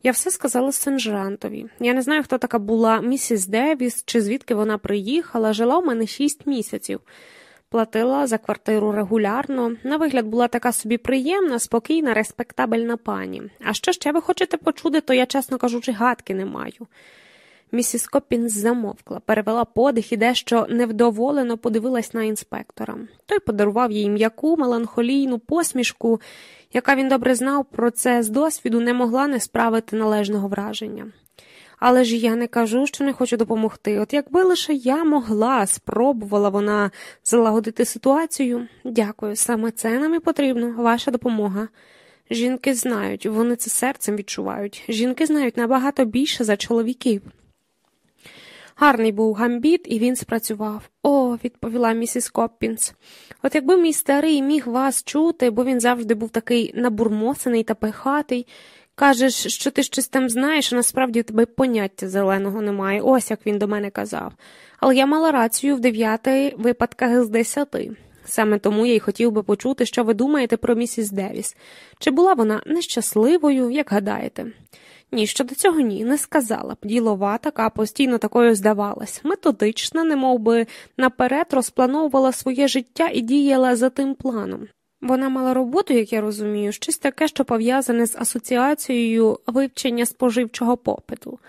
Я все сказала сержантові. Я не знаю, хто така була місіс Девіс, чи звідки вона приїхала, жила у мене шість місяців. Платила за квартиру регулярно. На вигляд була така собі приємна, спокійна, респектабельна пані. А що ще ви хочете почути, то я, чесно кажучи, гадки не маю. Місіс Копінс замовкла, перевела подих і дещо невдоволено подивилась на інспектора. Той подарував їй м'яку, меланхолійну посмішку, яка він добре знав про це з досвіду, не могла не справити належного враження. Але ж я не кажу, що не хочу допомогти. От якби лише я могла, спробувала вона залагодити ситуацію. Дякую, саме це нам і потрібно, ваша допомога. Жінки знають, вони це серцем відчувають. Жінки знають набагато більше за чоловіків. Гарний був гамбіт, і він спрацював. О, відповіла місіс Коппінс. От якби мій старий міг вас чути, бо він завжди був такий набурмосений та пихатий. Кажеш, що ти щось там знаєш, а насправді у тебе поняття зеленого немає, ось як він до мене казав. Але я мала рацію в дев'яти випадках з десяти. Саме тому я й хотів би почути, що ви думаєте про місіс Девіс. Чи була вона нещасливою, як гадаєте? Ні, щодо цього ні, не сказала б. Ділова така постійно такою здавалась, методична, немов би наперед розплановувала своє життя і діяла за тим планом. Вона мала роботу, як я розумію, щось таке, що пов'язане з асоціацією вивчення споживчого попиту.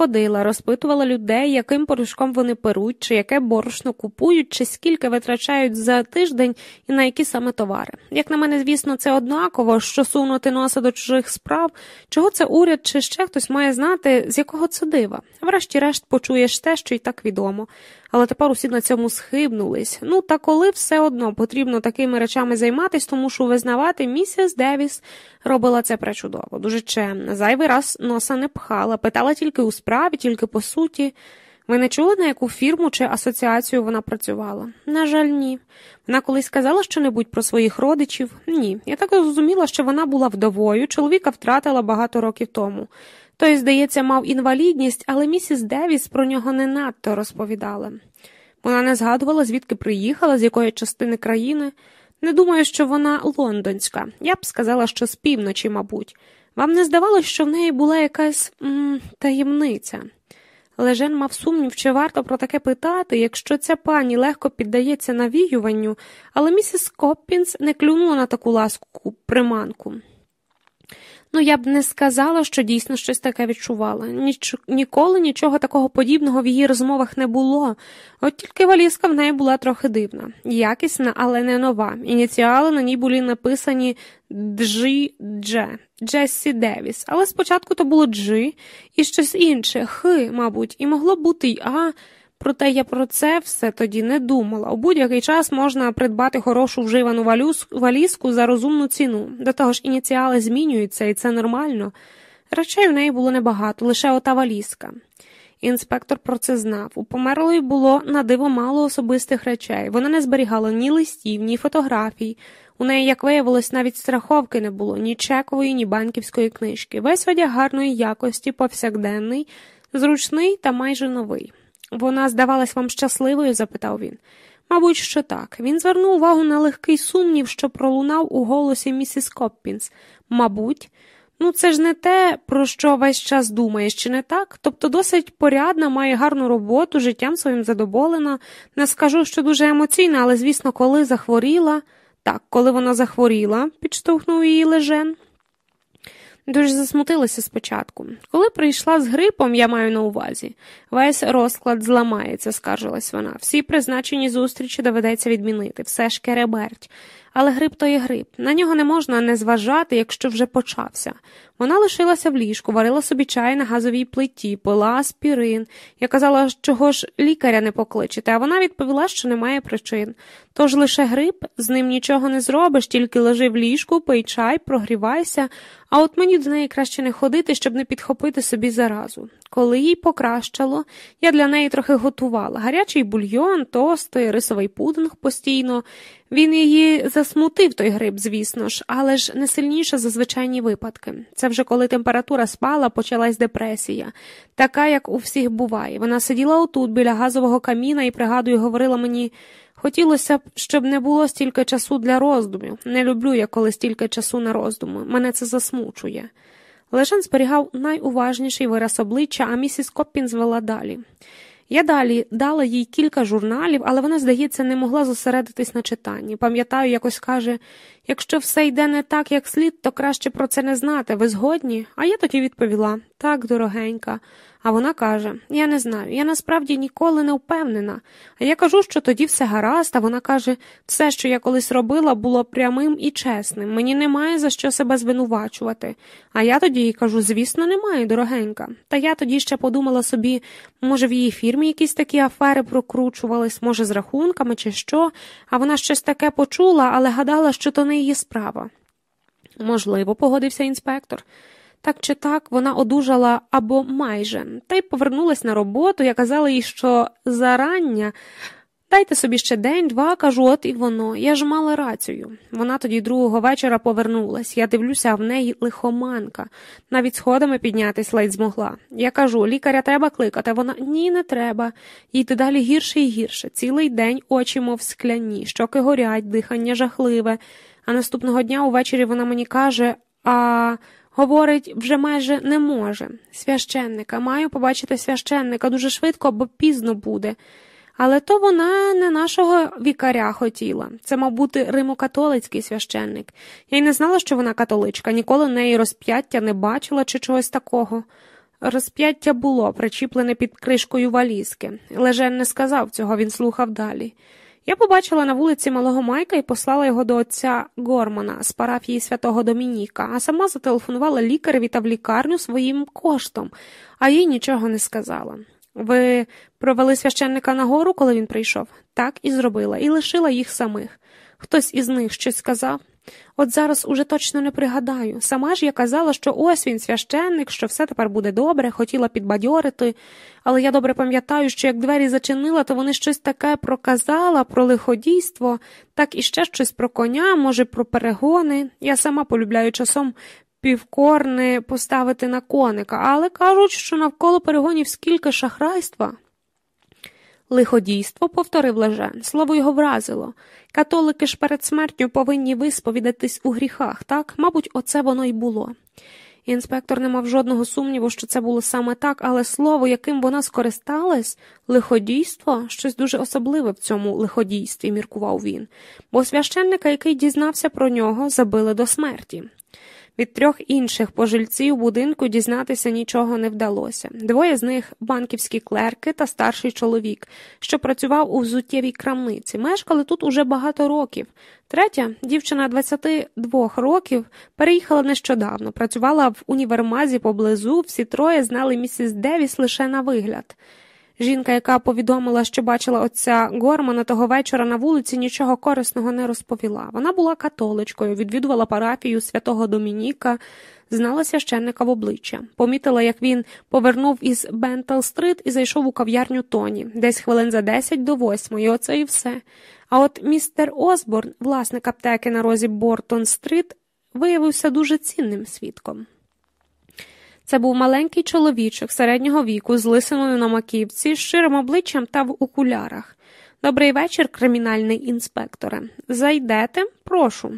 Ходила, розпитувала людей, яким порошком вони перуть, чи яке борошно купують, чи скільки витрачають за тиждень і на які саме товари. Як на мене, звісно, це однаково, що сунути носа до чужих справ, чого це уряд чи ще хтось має знати, з якого це дива. Врешті-решт почуєш те, що й так відомо але тепер усі на цьому схибнулись. Ну, та коли все одно потрібно такими речами займатися, тому що визнавати, місіс Девіс робила це пречудово, дуже чемно. Зайвий раз носа не пхала, питала тільки у справі, тільки по суті. Ви не чули, на яку фірму чи асоціацію вона працювала? На жаль, ні. Вона колись сказала що-небудь про своїх родичів? Ні. Я так зрозуміла, що вона була вдовою, чоловіка втратила багато років тому. Той, здається, мав інвалідність, але місіс Девіс про нього не надто розповідала. Вона не згадувала, звідки приїхала, з якої частини країни. Не думаю, що вона лондонська. Я б сказала, що з півночі, мабуть. Вам не здавалося, що в неї була якась м таємниця. Лежен мав сумнів, чи варто про таке питати, якщо ця пані легко піддається навіюванню, але місіс Коппінс не клюнула на таку ласку приманку. Ну, я б не сказала, що дійсно щось таке відчувала. Ніч... Ніколи нічого такого подібного в її розмовах не було, от тільки валізка в неї була трохи дивна, якісна, але не нова. Ініціали на ній були написані Джі Дже, Джессі Девіс, але спочатку то було Джи і щось інше, Х, мабуть, і могло бути й А. Проте я про це все тоді не думала. У будь-який час можна придбати хорошу вживану валізку за розумну ціну. До того ж, ініціали змінюються, і це нормально. Речей в неї було небагато, лише ота валізка. Інспектор про це знав. У померлої було на диво мало особистих речей. Вона не зберігала ні листів, ні фотографій. У неї, як виявилось, навіть страховки не було, ні чекової, ні банківської книжки. Весь одяг гарної якості, повсякденний, зручний та майже новий. Вона здавалась вам щасливою? запитав він. Мабуть, що так. Він звернув увагу на легкий сумнів, що пролунав у голосі місіс Коппінс. Мабуть, ну це ж не те, про що весь час думаєш, чи не так? Тобто досить порядна, має гарну роботу, життям своїм задоволена. Не скажу, що дуже емоційна, але, звісно, коли захворіла. Так, коли вона захворіла, підштовхнув її лежен. Дуже засмутилася спочатку. Коли прийшла з грипом, я маю на увазі, весь розклад зламається, скаржилась вона. Всі призначені зустрічі доведеться відмінити, все ж кереберть. Але грип то є грип. На нього не можна не зважати, якщо вже почався. Вона лишилася в ліжку, варила собі чай на газовій плиті, пила аспірин. Я казала, чого ж лікаря не покличете, а вона відповіла, що немає причин. Тож лише грип, з ним нічого не зробиш, тільки лежи в ліжку, пий чай, прогрівайся, а от мені до неї краще не ходити, щоб не підхопити собі заразу. Коли їй покращало, я для неї трохи готувала гарячий бульйон, тости, рисовий пудинг постійно. Він її засмутив той гриб, звісно ж, але ж не сильніше за звичайні випадки. Це вже коли температура спала, почалась депресія, така, як у всіх буває. Вона сиділа отут, біля газового каміна, і, пригадую, говорила мені. Хотілося б, щоб не було стільки часу для роздумів. Не люблю я, коли стільки часу на роздуми. Мене це засмучує. Лежан зберігав найуважніший вираз обличчя, а місіс Коппін звела далі. Я далі дала їй кілька журналів, але вона, здається, не могла зосередитись на читанні. Пам'ятаю, якось каже якщо все йде не так, як слід, то краще про це не знати. Ви згодні? А я тоді відповіла так, дорогенька. А вона каже: Я не знаю, я насправді ніколи не впевнена. А я кажу, що тоді все гаразд, а вона каже, все, що я колись робила, було прямим і чесним. Мені немає за що себе звинувачувати. А я тоді їй кажу, звісно, немає, дорогенька. Та я тоді ще подумала собі, може, в її фірмі якісь такі афери прокручувались, може, з рахунками чи що, а вона щось таке почула, але гадала, що то не її справа. Можливо, погодився інспектор. Так чи так вона одужала або майже, та й повернулась на роботу, я казала їй, що зарання. Дайте собі ще день, два, кажу, от і воно. Я ж мала рацію. Вона тоді другого вечора повернулась. Я дивлюся, в неї лихоманка. Навіть сходами піднятись ледь змогла. Я кажу, лікаря треба кликати. Вона ні, не треба. Їй далі гірше і гірше. Цілий день очі, мов скляні, щоки горять, дихання жахливе. А наступного дня увечері вона мені каже, а. Говорить, вже майже не може. Священника, маю побачити священника дуже швидко, бо пізно буде. Але то вона не нашого вікаря хотіла. Це, мав бути римокатолицький священник. Я й не знала, що вона католичка, ніколи неї розп'яття не бачила чи чогось такого. Розп'яття було причіплене під кришкою валізки. Лежен не сказав цього, він слухав далі. Я побачила на вулиці малого Майка і послала його до отця Гормана з парафії святого Домініка, а сама зателефонувала лікареві та в лікарню своїм коштом, а їй нічого не сказала. Ви провели священника нагору, коли він прийшов? Так і зробила, і лишила їх самих. Хтось із них щось сказав. От зараз уже точно не пригадаю. Сама ж я казала, що ось він священник, що все тепер буде добре, хотіла підбадьорити, але я добре пам'ятаю, що як двері зачинила, то вони щось таке проказала про лиходійство, так і ще щось про коня, може, про перегони. Я сама полюбляю часом півкорни поставити на коника, але кажуть, що навколо перегонів скільки шахрайства. Лиходійство, повторив лежен, слово його вразило. Католики ж перед смертю повинні висповідатись у гріхах, так? Мабуть, оце воно й було. Інспектор не мав жодного сумніву, що це було саме так, але слово, яким вона скористалась, лиходійство, щось дуже особливе в цьому лиходійстві, міркував він, бо священника, який дізнався про нього, забили до смерті. Від трьох інших пожильців будинку дізнатися нічого не вдалося. Двоє з них банківські клерки та старший чоловік, що працював у взуттєвій крамниці, мешкали тут уже багато років. Третя, дівчина 22 років, переїхала нещодавно, працювала в універмазі поблизу, всі троє знали місіс Девіс лише на вигляд. Жінка, яка повідомила, що бачила отця Гормана того вечора на вулиці, нічого корисного не розповіла. Вона була католичкою, відвідувала парафію святого Домініка, знала священника в обличчя, помітила, як він повернув із Бентел-стрит і зайшов у кав'ярню Тоні, десь хвилин за десять до восьмої, оце і все. А от містер Осборн, власник аптеки на розі Бортон-стрит, виявився дуже цінним свідком. Це був маленький чоловічок середнього віку з лисиною на маківці, з ширим обличчям та в окулярах. Добрий вечір, кримінальний інспекторе. Зайдете? Прошу.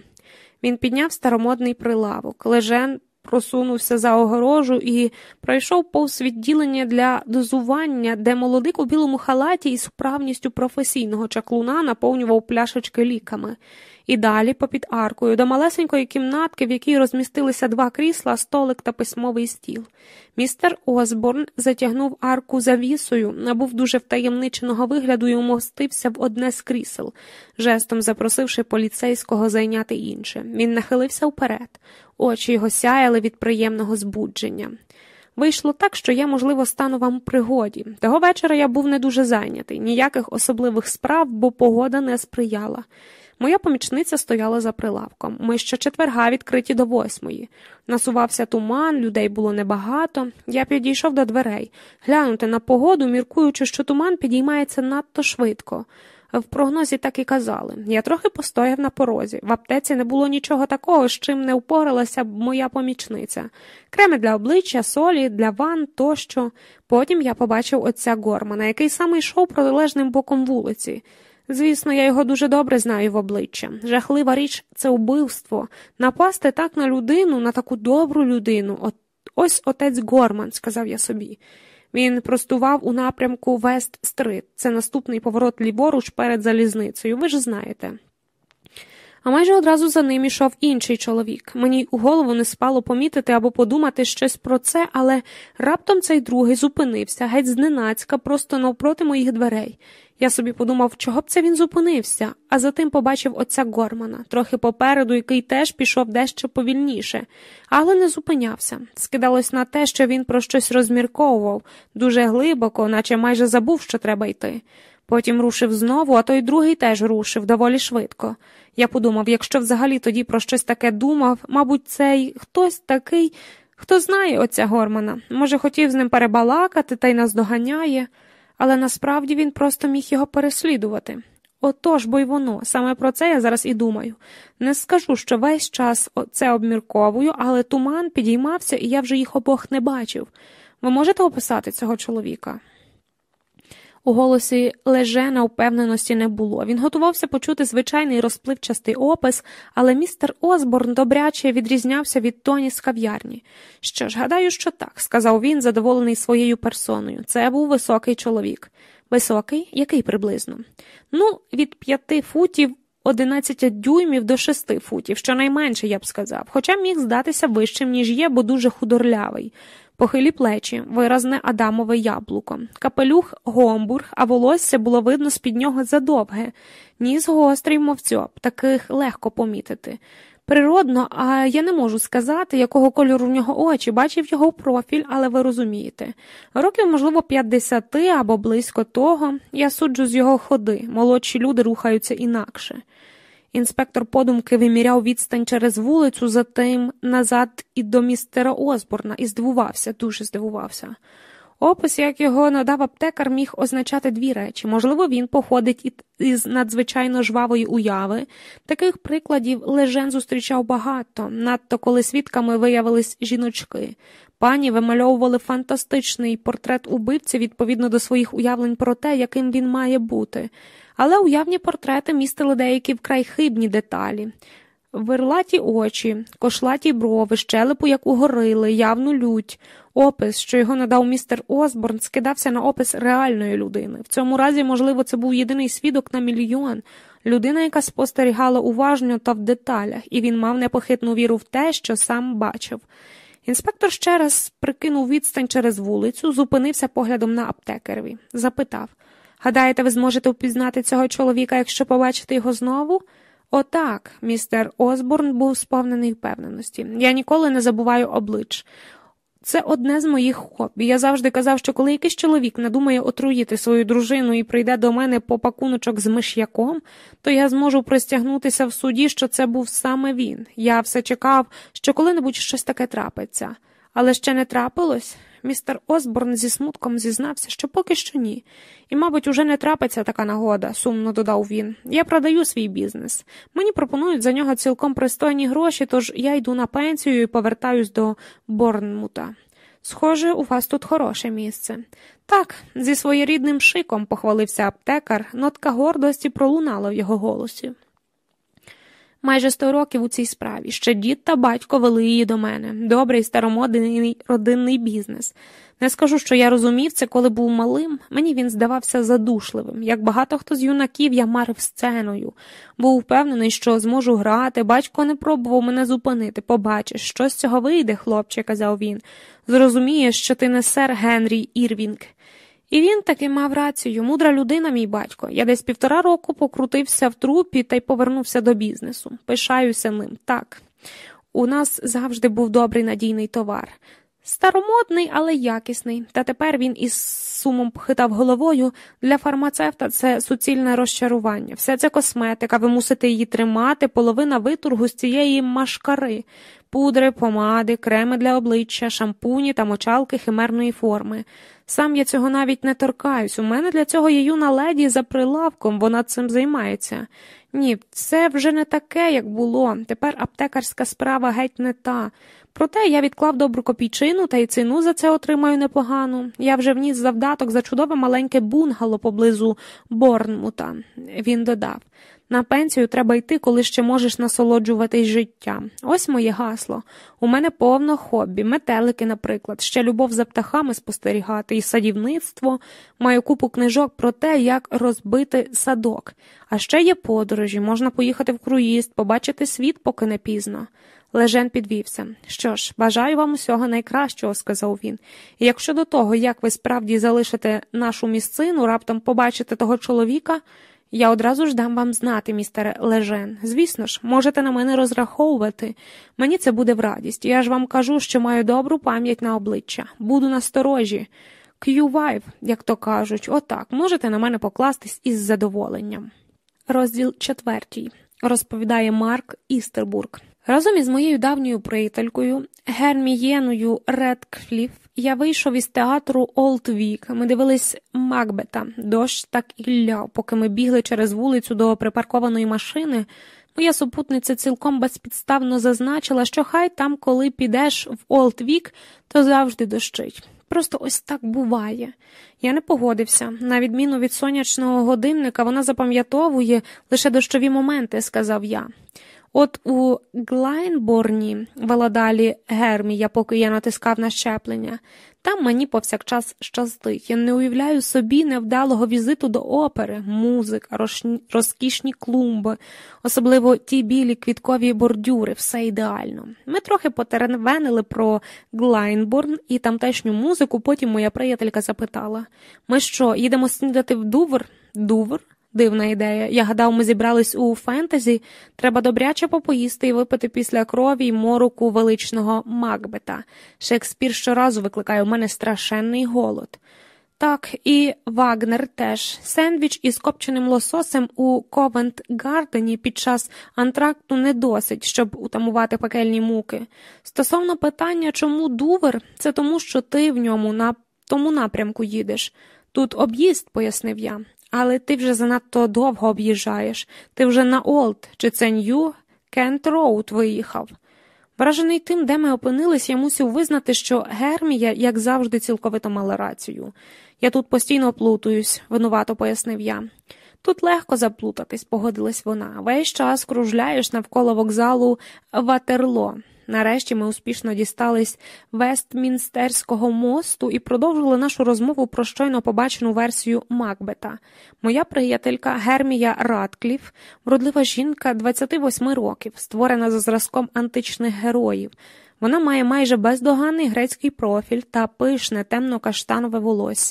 Він підняв старомодний прилавок. Лежен просунувся за огорожу і пройшов повз відділення для дозування, де молодик у білому халаті із вправністю професійного чаклуна наповнював пляшечки ліками і далі, попід аркою, до малесенької кімнатки, в якій розмістилися два крісла, столик та письмовий стіл. Містер Осборн затягнув арку завісою, набув дуже втаємниченого вигляду і умостився в одне з крісел, жестом запросивши поліцейського зайняти інше. Він нахилився вперед, очі його сяяли від приємного збудження. Вийшло так, що я, можливо, стану вам пригоді. Того вечора я був не дуже зайнятий, ніяких особливих справ, бо погода не сприяла. Моя помічниця стояла за прилавком. Ми ще четверга відкриті до восьмої. Насувався туман, людей було небагато. Я підійшов до дверей, глянути на погоду, міркуючи, що туман підіймається надто швидко. В прогнозі так і казали. Я трохи постояв на порозі. В аптеці не було нічого такого, з чим не впоралася б моя помічниця. Креми для обличчя, солі, для ван тощо. Потім я побачив отця Гормана, який саме йшов протилежним боком вулиці. Звісно, я його дуже добре знаю в обличчя. Жахлива річ це убивство. Напасти так на людину, на таку добру людину. От ось отець Горман, сказав я собі. Він простував у напрямку Вест-стрит. Це наступний поворот ліворуч перед залізницею, ви ж знаєте. А майже одразу за ним ішов інший чоловік. Мені у голову не спало помітити або подумати щось про це, але раптом цей другий зупинився, геть зненацька, просто навпроти моїх дверей. Я собі подумав, чого б це він зупинився, а затим побачив отця Гормана, трохи попереду, який теж пішов дещо повільніше, але не зупинявся. Скидалось на те, що він про щось розмірковував дуже глибоко, наче майже забув, що треба йти. Потім рушив знову, а той другий теж рушив доволі швидко. Я подумав, якщо взагалі тоді про щось таке думав, мабуть, цей хтось такий, хто знає отця Гормана, може, хотів з ним перебалакати та й нас доганяє але насправді він просто міг його переслідувати. Отож, бо й воно, саме про це я зараз і думаю. Не скажу, що весь час це обмірковую, але туман підіймався, і я вже їх обох не бачив. Ви можете описати цього чоловіка? У голосі лежена впевненості не було. Він готувався почути звичайний розпливчастий опис, але містер Осборн добряче відрізнявся від тоні з кав'ярні. Що ж, гадаю, що так, сказав він, задоволений своєю персоною. Це був високий чоловік. Високий, який приблизно? Ну, від п'яти футів. одинадцять дюймів до шести футів, щонайменше, я б сказав, хоча міг здатися вищим, ніж є, бо дуже худорлявий. Похилі плечі, виразне адамове яблуко, капелюх гомбург, а волосся було видно з під нього задовге, ніс гострий, мов цьоп, таких легко помітити. Природно, а я не можу сказати, якого кольору в нього очі, бачив його профіль, але ви розумієте. Років, можливо, 50 або близько того, я суджу з його ходи, молодші люди рухаються інакше. Інспектор подумки виміряв відстань через вулицю, затим назад і до містера Осборна і здивувався, дуже здивувався. Опис, як його надав аптекар, міг означати дві речі. Можливо, він походить із надзвичайно жвавої уяви. Таких прикладів Лежен зустрічав багато, надто коли свідками виявились жіночки. Пані вимальовували фантастичний портрет убивці відповідно до своїх уявлень про те, яким він має бути. Але уявні портрети містили деякі вкрай хибні деталі. Верлаті очі, кошлаті брови, щелепу, як у горили, явну лють. Опис, що його надав містер Осборн, скидався на опис реальної людини. В цьому разі, можливо, це був єдиний свідок на мільйон, людина, яка спостерігала уважно та в деталях, і він мав непохитну віру в те, що сам бачив. Інспектор ще раз прикинув відстань через вулицю, зупинився поглядом на аптекерові, запитав Гадаєте, ви зможете впізнати цього чоловіка, якщо побачите його знову? Отак, містер Осборн був сповнений впевненості. Я ніколи не забуваю облич. Це одне з моїх хобі. Я завжди казав, що коли якийсь чоловік надумає отруїти свою дружину і прийде до мене по пакуночок з миш'яком, то я зможу простягнутися в суді, що це був саме він. Я все чекав, що коли-небудь щось таке трапиться. Але ще не трапилось. Містер Осборн зі смутком зізнався, що поки що ні. І, мабуть, уже не трапиться така нагода, сумно додав він. Я продаю свій бізнес. Мені пропонують за нього цілком пристойні гроші, тож я йду на пенсію і повертаюсь до Борнмута. Схоже, у вас тут хороше місце. Так, зі своєрідним шиком, похвалився аптекар, нотка гордості пролунала в його голосі. Майже сто років у цій справі. Ще дід та батько вели її до мене. Добрий старомодний родинний бізнес. Не скажу, що я розумів це, коли був малим. Мені він здавався задушливим. Як багато хто з юнаків я марив сценою. Був впевнений, що зможу грати. Батько не пробував мене зупинити. Побачиш, що з цього вийде, хлопче, казав він. Зрозумієш, що ти не сер Генрі Ірвінг. І він таки мав рацію, мудра людина, мій батько. Я десь півтора року покрутився в трупі та й повернувся до бізнесу. Пишаюся ним. Так. У нас завжди був добрий надійний товар. Старомодний, але якісний, та тепер він із сумом похитав головою. Для фармацевта це суцільне розчарування. Все це косметика, ви мусите її тримати, половина виторгу з цієї машкари, пудри, помади, креми для обличчя, шампуні та мочалки химерної форми. Сам я цього навіть не торкаюсь. У мене для цього є юна леді за прилавком, вона цим займається. Ні, це вже не таке, як було. Тепер аптекарська справа геть не та. Проте я відклав добру копійчину та й ціну за це отримаю непогану. Я вже вніс завдаток за чудове маленьке бунгало поблизу Борнмута. Він додав на пенсію треба йти, коли ще можеш насолоджуватись життям. Ось моє гасло. У мене повно хобі, метелики, наприклад, ще любов за птахами спостерігати, і садівництво, маю купу книжок про те, як розбити садок. А ще є подорожі, можна поїхати в круїз, побачити світ, поки не пізно. Лежен підвівся. Що ж, бажаю вам усього найкращого, сказав він. Якщо до того, як ви справді залишите нашу місцину, раптом побачите того чоловіка. Я одразу ж дам вам знати, містере Лежен. Звісно ж, можете на мене розраховувати. Мені це буде в радість. Я ж вам кажу, що маю добру пам'ять на обличчя. Буду насторожі. Qui vive, як то кажуть, отак, можете на мене покластись із задоволенням. Розділ четвертий. Розповідає Марк Істербург. Разом із моєю давньою приятелькою Гермієною Редкліф я вийшов із театру Олд Вік. Ми дивились Макбета. Дощ так і лляв, поки ми бігли через вулицю до припаркованої машини. Моя супутниця цілком безпідставно зазначила, що хай там, коли підеш в Олд Вік, то завжди дощить. Просто ось так буває. Я не погодився. На відміну від сонячного годинника, вона запам'ятовує лише дощові моменти, сказав я. От у Глайнборні вела далі Гермія, поки я натискав на щеплення. Там мені повсякчас щастить. Я не уявляю собі невдалого візиту до опери, музика, розкішні клумби, особливо ті білі квіткові бордюри, все ідеально. Ми трохи потеревенили про Глайнборн і тамтешню музику, потім моя приятелька запитала ми що, їдемо снідати в Дувр? Дувр? Дивна ідея. Я гадав, ми зібрались у фентезі. Треба добряче попоїсти і випити після крові й мороку величного Макбета. Шекспір щоразу викликає у мене страшенний голод. Так, і Вагнер теж сендвіч із копченим лососем у Ковент Гардені під час антракту не досить, щоб утамувати пекельні муки. Стосовно питання, чому Дувр, це тому, що ти в ньому на тому напрямку їдеш. Тут об'їзд, пояснив я. Але ти вже занадто довго об'їжджаєш. Ти вже на Олд, чи це Нью Кент Роуд виїхав. Вражений тим, де ми опинились, я мусив визнати, що Гермія, як завжди, цілковито мала рацію. Я тут постійно плутаюсь, винувато пояснив я. Тут легко заплутатись, погодилась вона. Весь час кружляєш навколо вокзалу Ватерло. Нарешті ми успішно дістались Вестмінстерського мосту і продовжили нашу розмову про щойно побачену версію Макбета. Моя приятелька Гермія Радкліф, вродлива жінка 28 років, створена за зразком античних героїв. Вона має майже бездоганний грецький профіль та пишне темно-каштанове волосся.